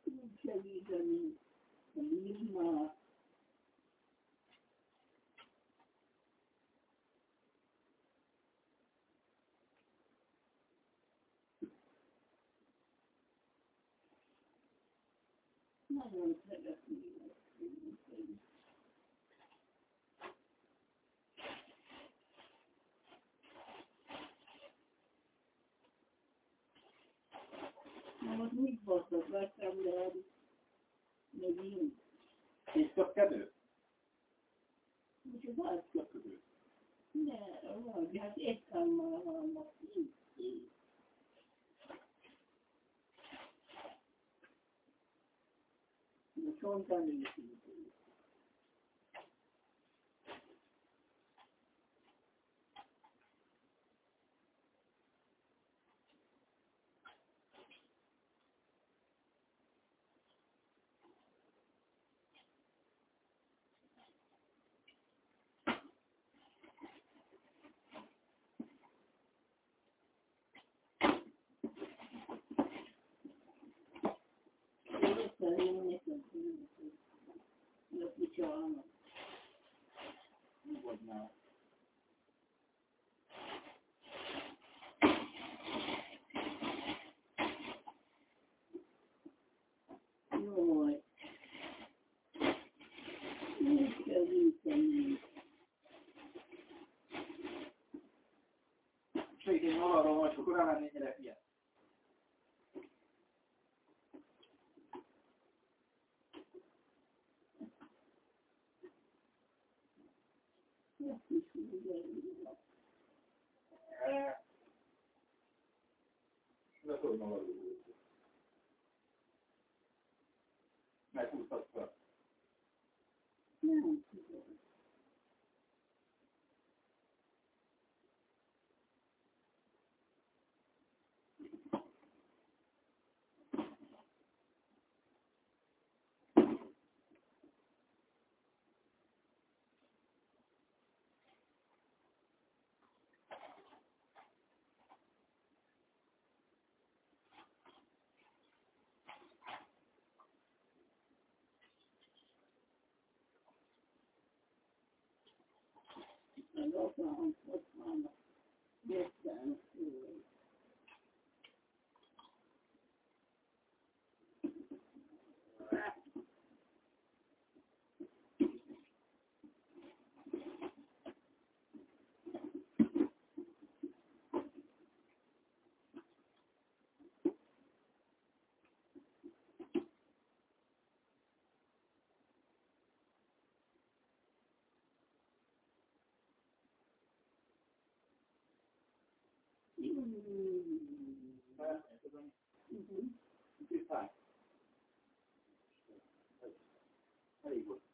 Úgy segíteni, hogy már nagyon szeretném ezt. Na most mit voltak, vettem le, megint. Kész köpkedő? Úgyhogy azt Köpkedő. ne, vagy, hát éppen már vannak így, így. De csontan is így. Éppen én nekem tudom, hogy a kicsalnak. Nyugodj már. Jaj. Mit kell üteni? Segíteni arra, hogy akkor nem lennél ennyire hülye. Ezt is ugyanúgy. Úgy. Meghúztad fel. Nem tudom. Ott van, ott van. Jöttem. Thank you.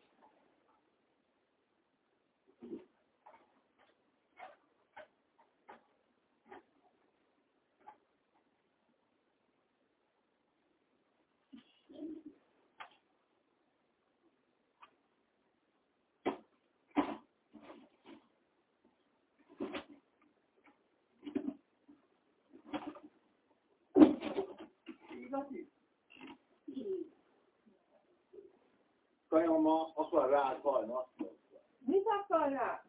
Elég volt. Kajom ma akar rád halni, azt mondta. Mit akar rá?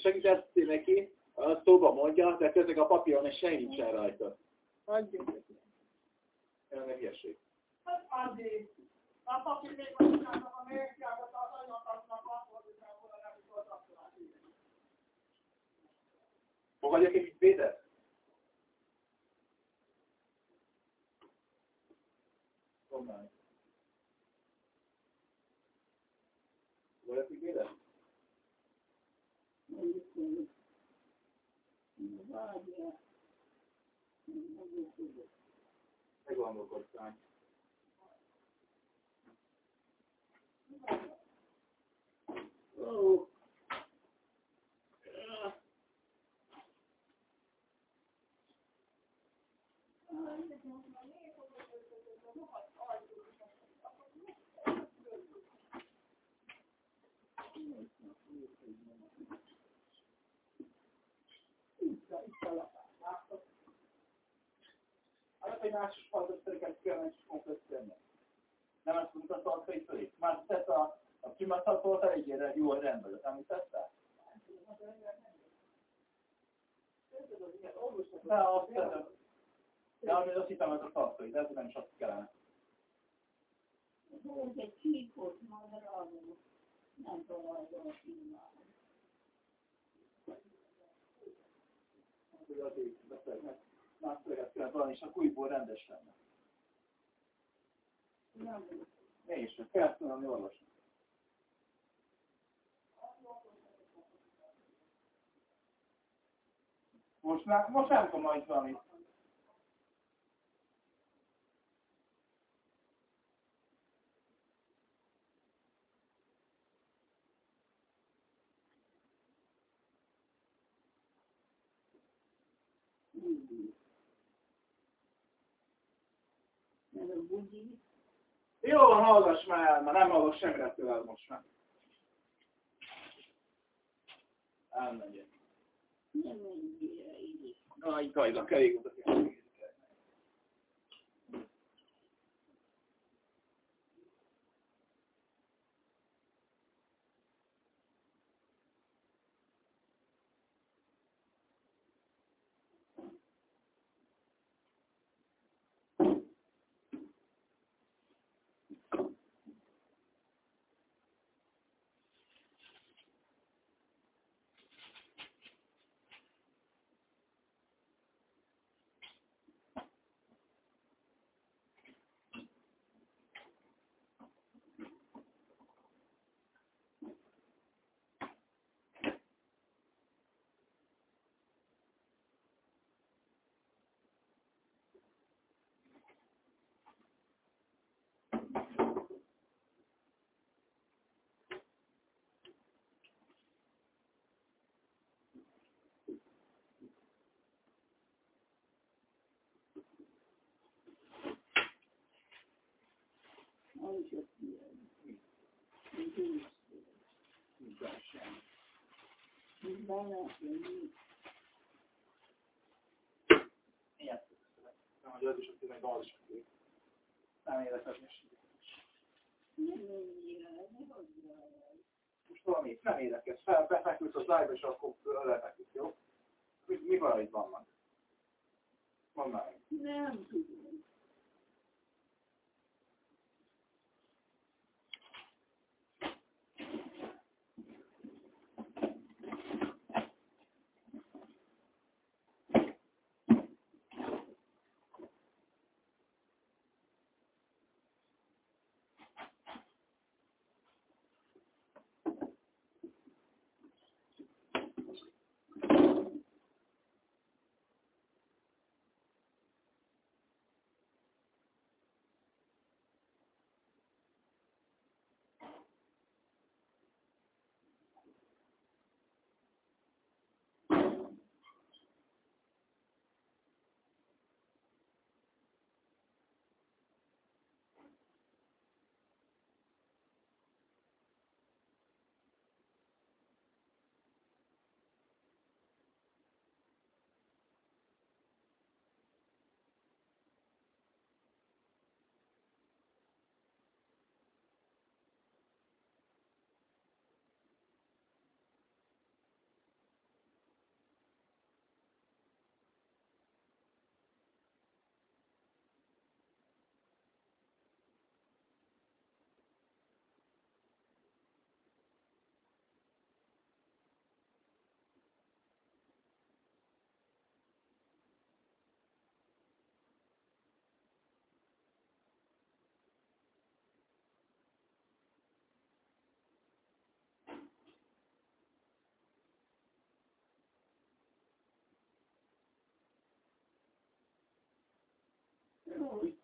Segítettél neki, a szóba mondja, de közben a papíron és semmi nincsen rajta. Adjuk neki. Ez meg ilyeség. Hát addig. A papír még a mérkjába, az anyagoknak azt fordításból a nem is volt. Fogadjak egy Egy másik fantasztikai különös komplexen. Nem azt mondta a fejfölé. Már tett a, a kimatatolt eléggé jól rendben, említette? De azt tettem. De amit azt hittem, ez a tartói, de ez nem is azt kellene. Volt egy csíkot, majd ragom. Nem tudom, hogy a filmában. Hogy azért beszélnek. Már szöveget kellene valami, és a újból rendes lenne. Nem. Ne is, kell tudni orvosnak. Most már, most nem tudom majd valamit. Ez a bugyi. Jó van, hallgass már el, mert nem hallok semmire tőled most már. Elmegyek. Nem ennyire így. Na, itt hajlak, elég volt a ilyen. Mint. Mint mint Ilyet Nem, hogy az is, az is. Nem életes. nem. Most érdekes. Fel, befekülsz az live és akkor lefeküdt, jó? Mi, mi van itt vannak? Mondd már. Nem tudom. Jó.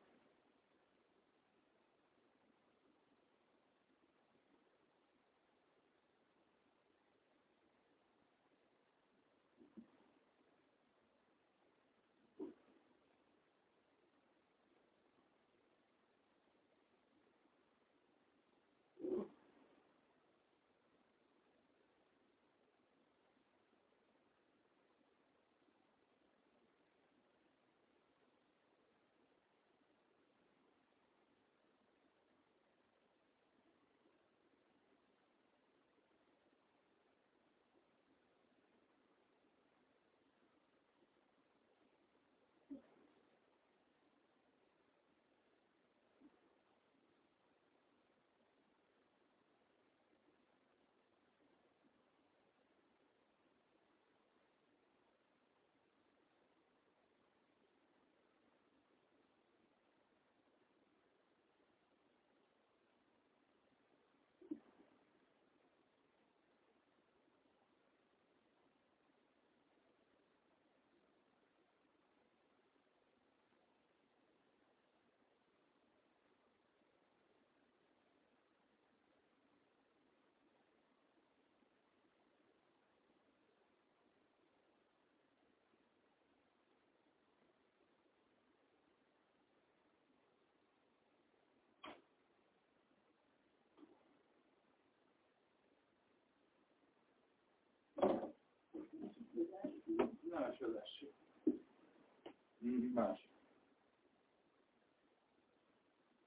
Mm, Más.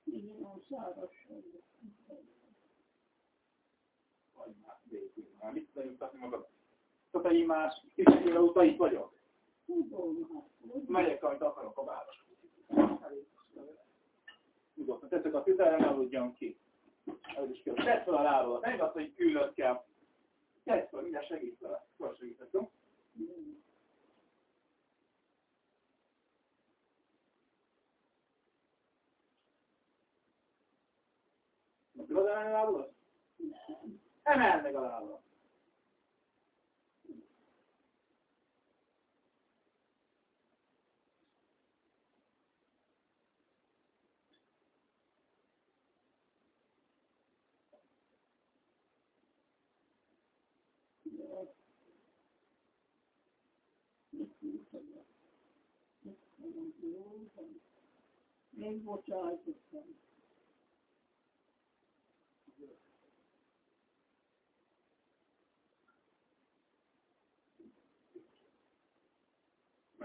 Igen, a szárazság. Vagy már végül. Már mit tudod mutatni magad? Tehát egy más kicsit óta itt vagyok. Tudom, hát. Megyek, amit akarok a város. Nyugodtan, tetszek a tüzelre, ne aludjon ki. Ez is kell. Tedd fel a lábadat. Nem az, hogy küldött kell. Tedd fel, mindjárt segít vele. Most segítek, Tudod emelni a lábadat? Nem. Emeld meg a lábadat. Még bocsájtottam.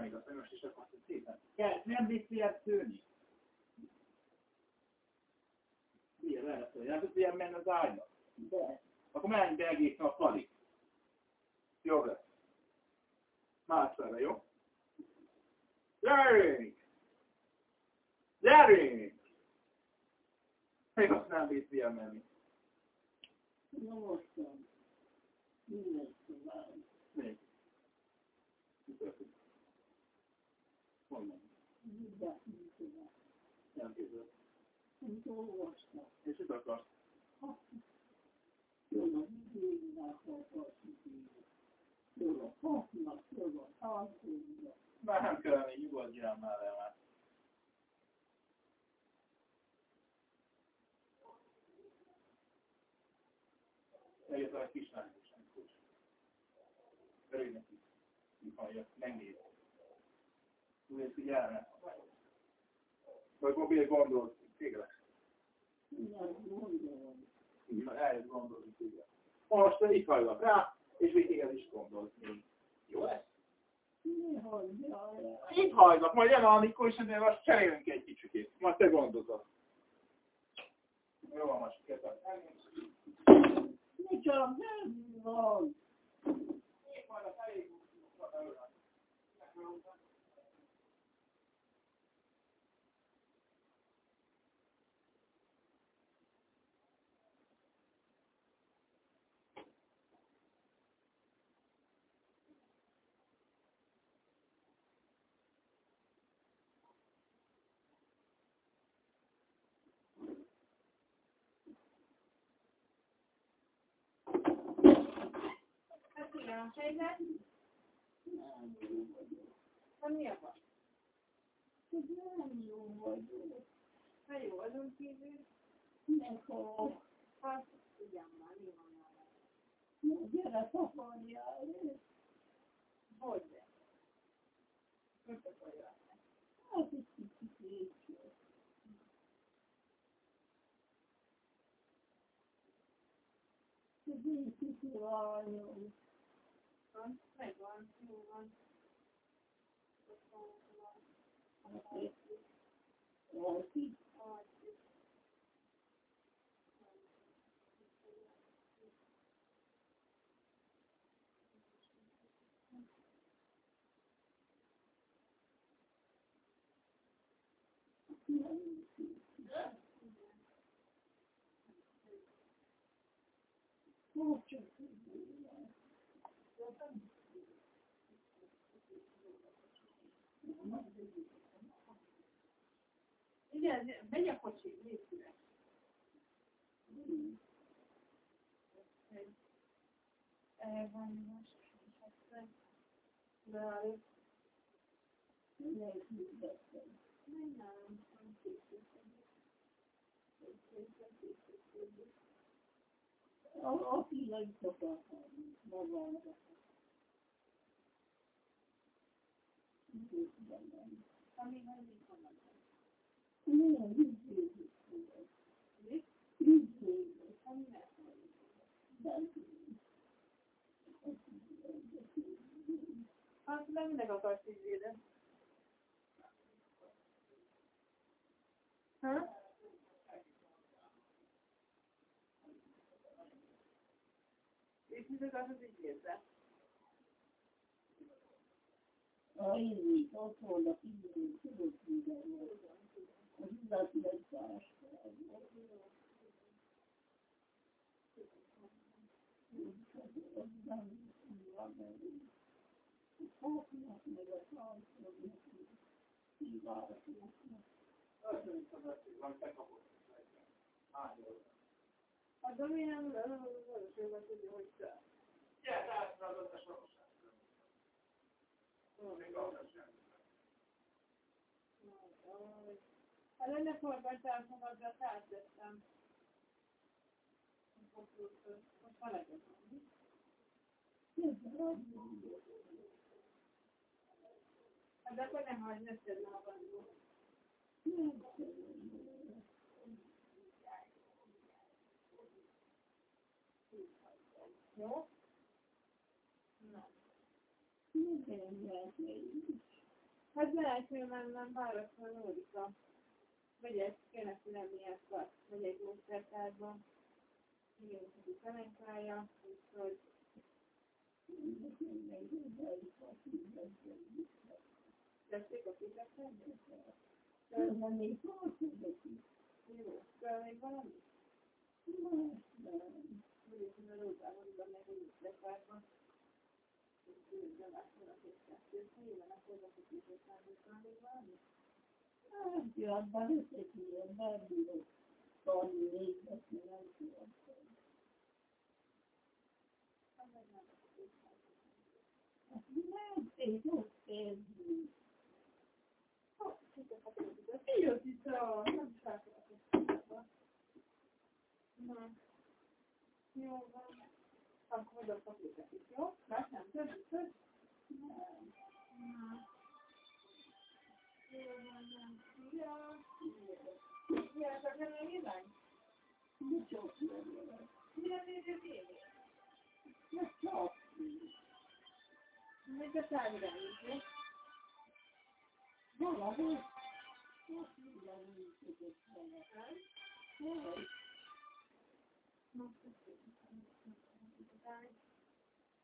Igaz, hogy most is akarsz szépen. Kell, nem ilyen szőni. Milyen lehet, hogy nem ilyen menni az ágynak? De. Akkor menj be egészen a falig. Jó lesz. Másszerre, jó? Gyerünk! Gyerünk! Még azt nem ilyen menni. Na mostan. Minden tovább. Még. Mi történt? Honnan? Minden tovább. Nem képzel. Amit olvastam. És mit akarsz? Jól a vidéknek akarsz Jól a papnak, jól. Eljöttem egy kislány is, nem kulcs. Örülj neki. Mi hallja, megnéz. Úgy így elne. Vagy Bobby gondolt, téged. Na, eljött gondolni téged. Most itt hajlak rá, és még téged is gondolt. Jó lesz? Itt hajlak, majd jön a Nikó, és ennél azt cserélünk egy kicsikét. Majd te gondozod. Jó most kérdez. Mi csak nem van. Hát igen, a helyzet, Nem jó vagyok. ha mi a baj? Nem jó vagyok. Ha jó azon kívül, Ne kap. hát ugyan már, mi van már? Ne gyere, takarjál. Hogy de? Mit akarja? Hát egy kicsit késő. Ez egy kicsit lányom. Van? Megvan, jó van. Alszik. Most csak Megy a kocsi, légy szíves. Van más, de hát, nem, nem, nem készültem. Aki legszokatlan magának. Ami nem így van. Nem, ügyvédjük. Mi? Ügyvédjük. Ami nem. Hát nem minek akarsz így védeni? Ha? Mit akarsz az ügyvédbe? A ízét, ott vannak ízét, tudod, minden volt. Az üzletlen társadalom. Az nem van elég. Kapnak meg a társadalomnak, kívánatnak. A Dominion valószínűleg tudja, hogy Hát ennek forgatás magadra átvettem. Most van egy Hát akkor nem hagyj, ne szedd magadról. Jó? Na. Hát lehet, hogy mennem váratlan Nórika. Vagy lenni ezt a, vagy egy módszertárban. Igen, hogy a felenkája, úgyhogy tessék a fizetni? Nem még. Jó, kell még valami? Más nem. Mondjuk, hogy a rózában van meg egy. Nem látom a két-kettőt, ha jön, akkor a fizetni még valami? Hát, jó, abban összekér, bármilyen tanulni, végzetni, nem tudom. Hát nem, én ott érzi. Io ti so, non c'è questa No. Io ancora dopo applicazione, ma sempre tutto. No. Ja, tak ja nie wiem. Nincs ott lenni. Ja nie wiem. Hát csak. My to tak granicy. Valahol. Hát mindenhol tudok vele. Hogy?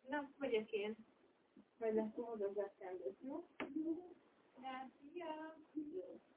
Na, megyek én. Majd lesz módozzák kendőt, jó? Ja, szia! Jó.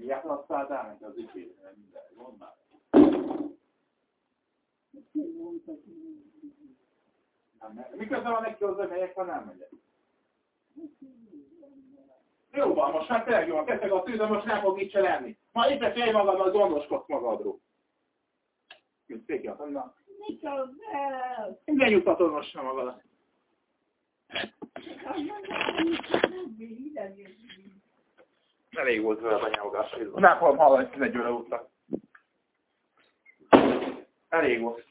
Miért adtál át az ügyvédre minden? Mondd már. Nem, nem. Miközben van neki hozzá, melyek, ha nem megyek. Jó van, most már tényleg jó van, teszek a tűzön, most nem fog itt se lenni. Ma éppen félj magadnak, gondoskodsz magadról. Na. Mit az el? Minden nyugtatod most sem magadat. Elég volt vele a nyelvogás. Nem fogom hallani 11 óra után. Elég volt.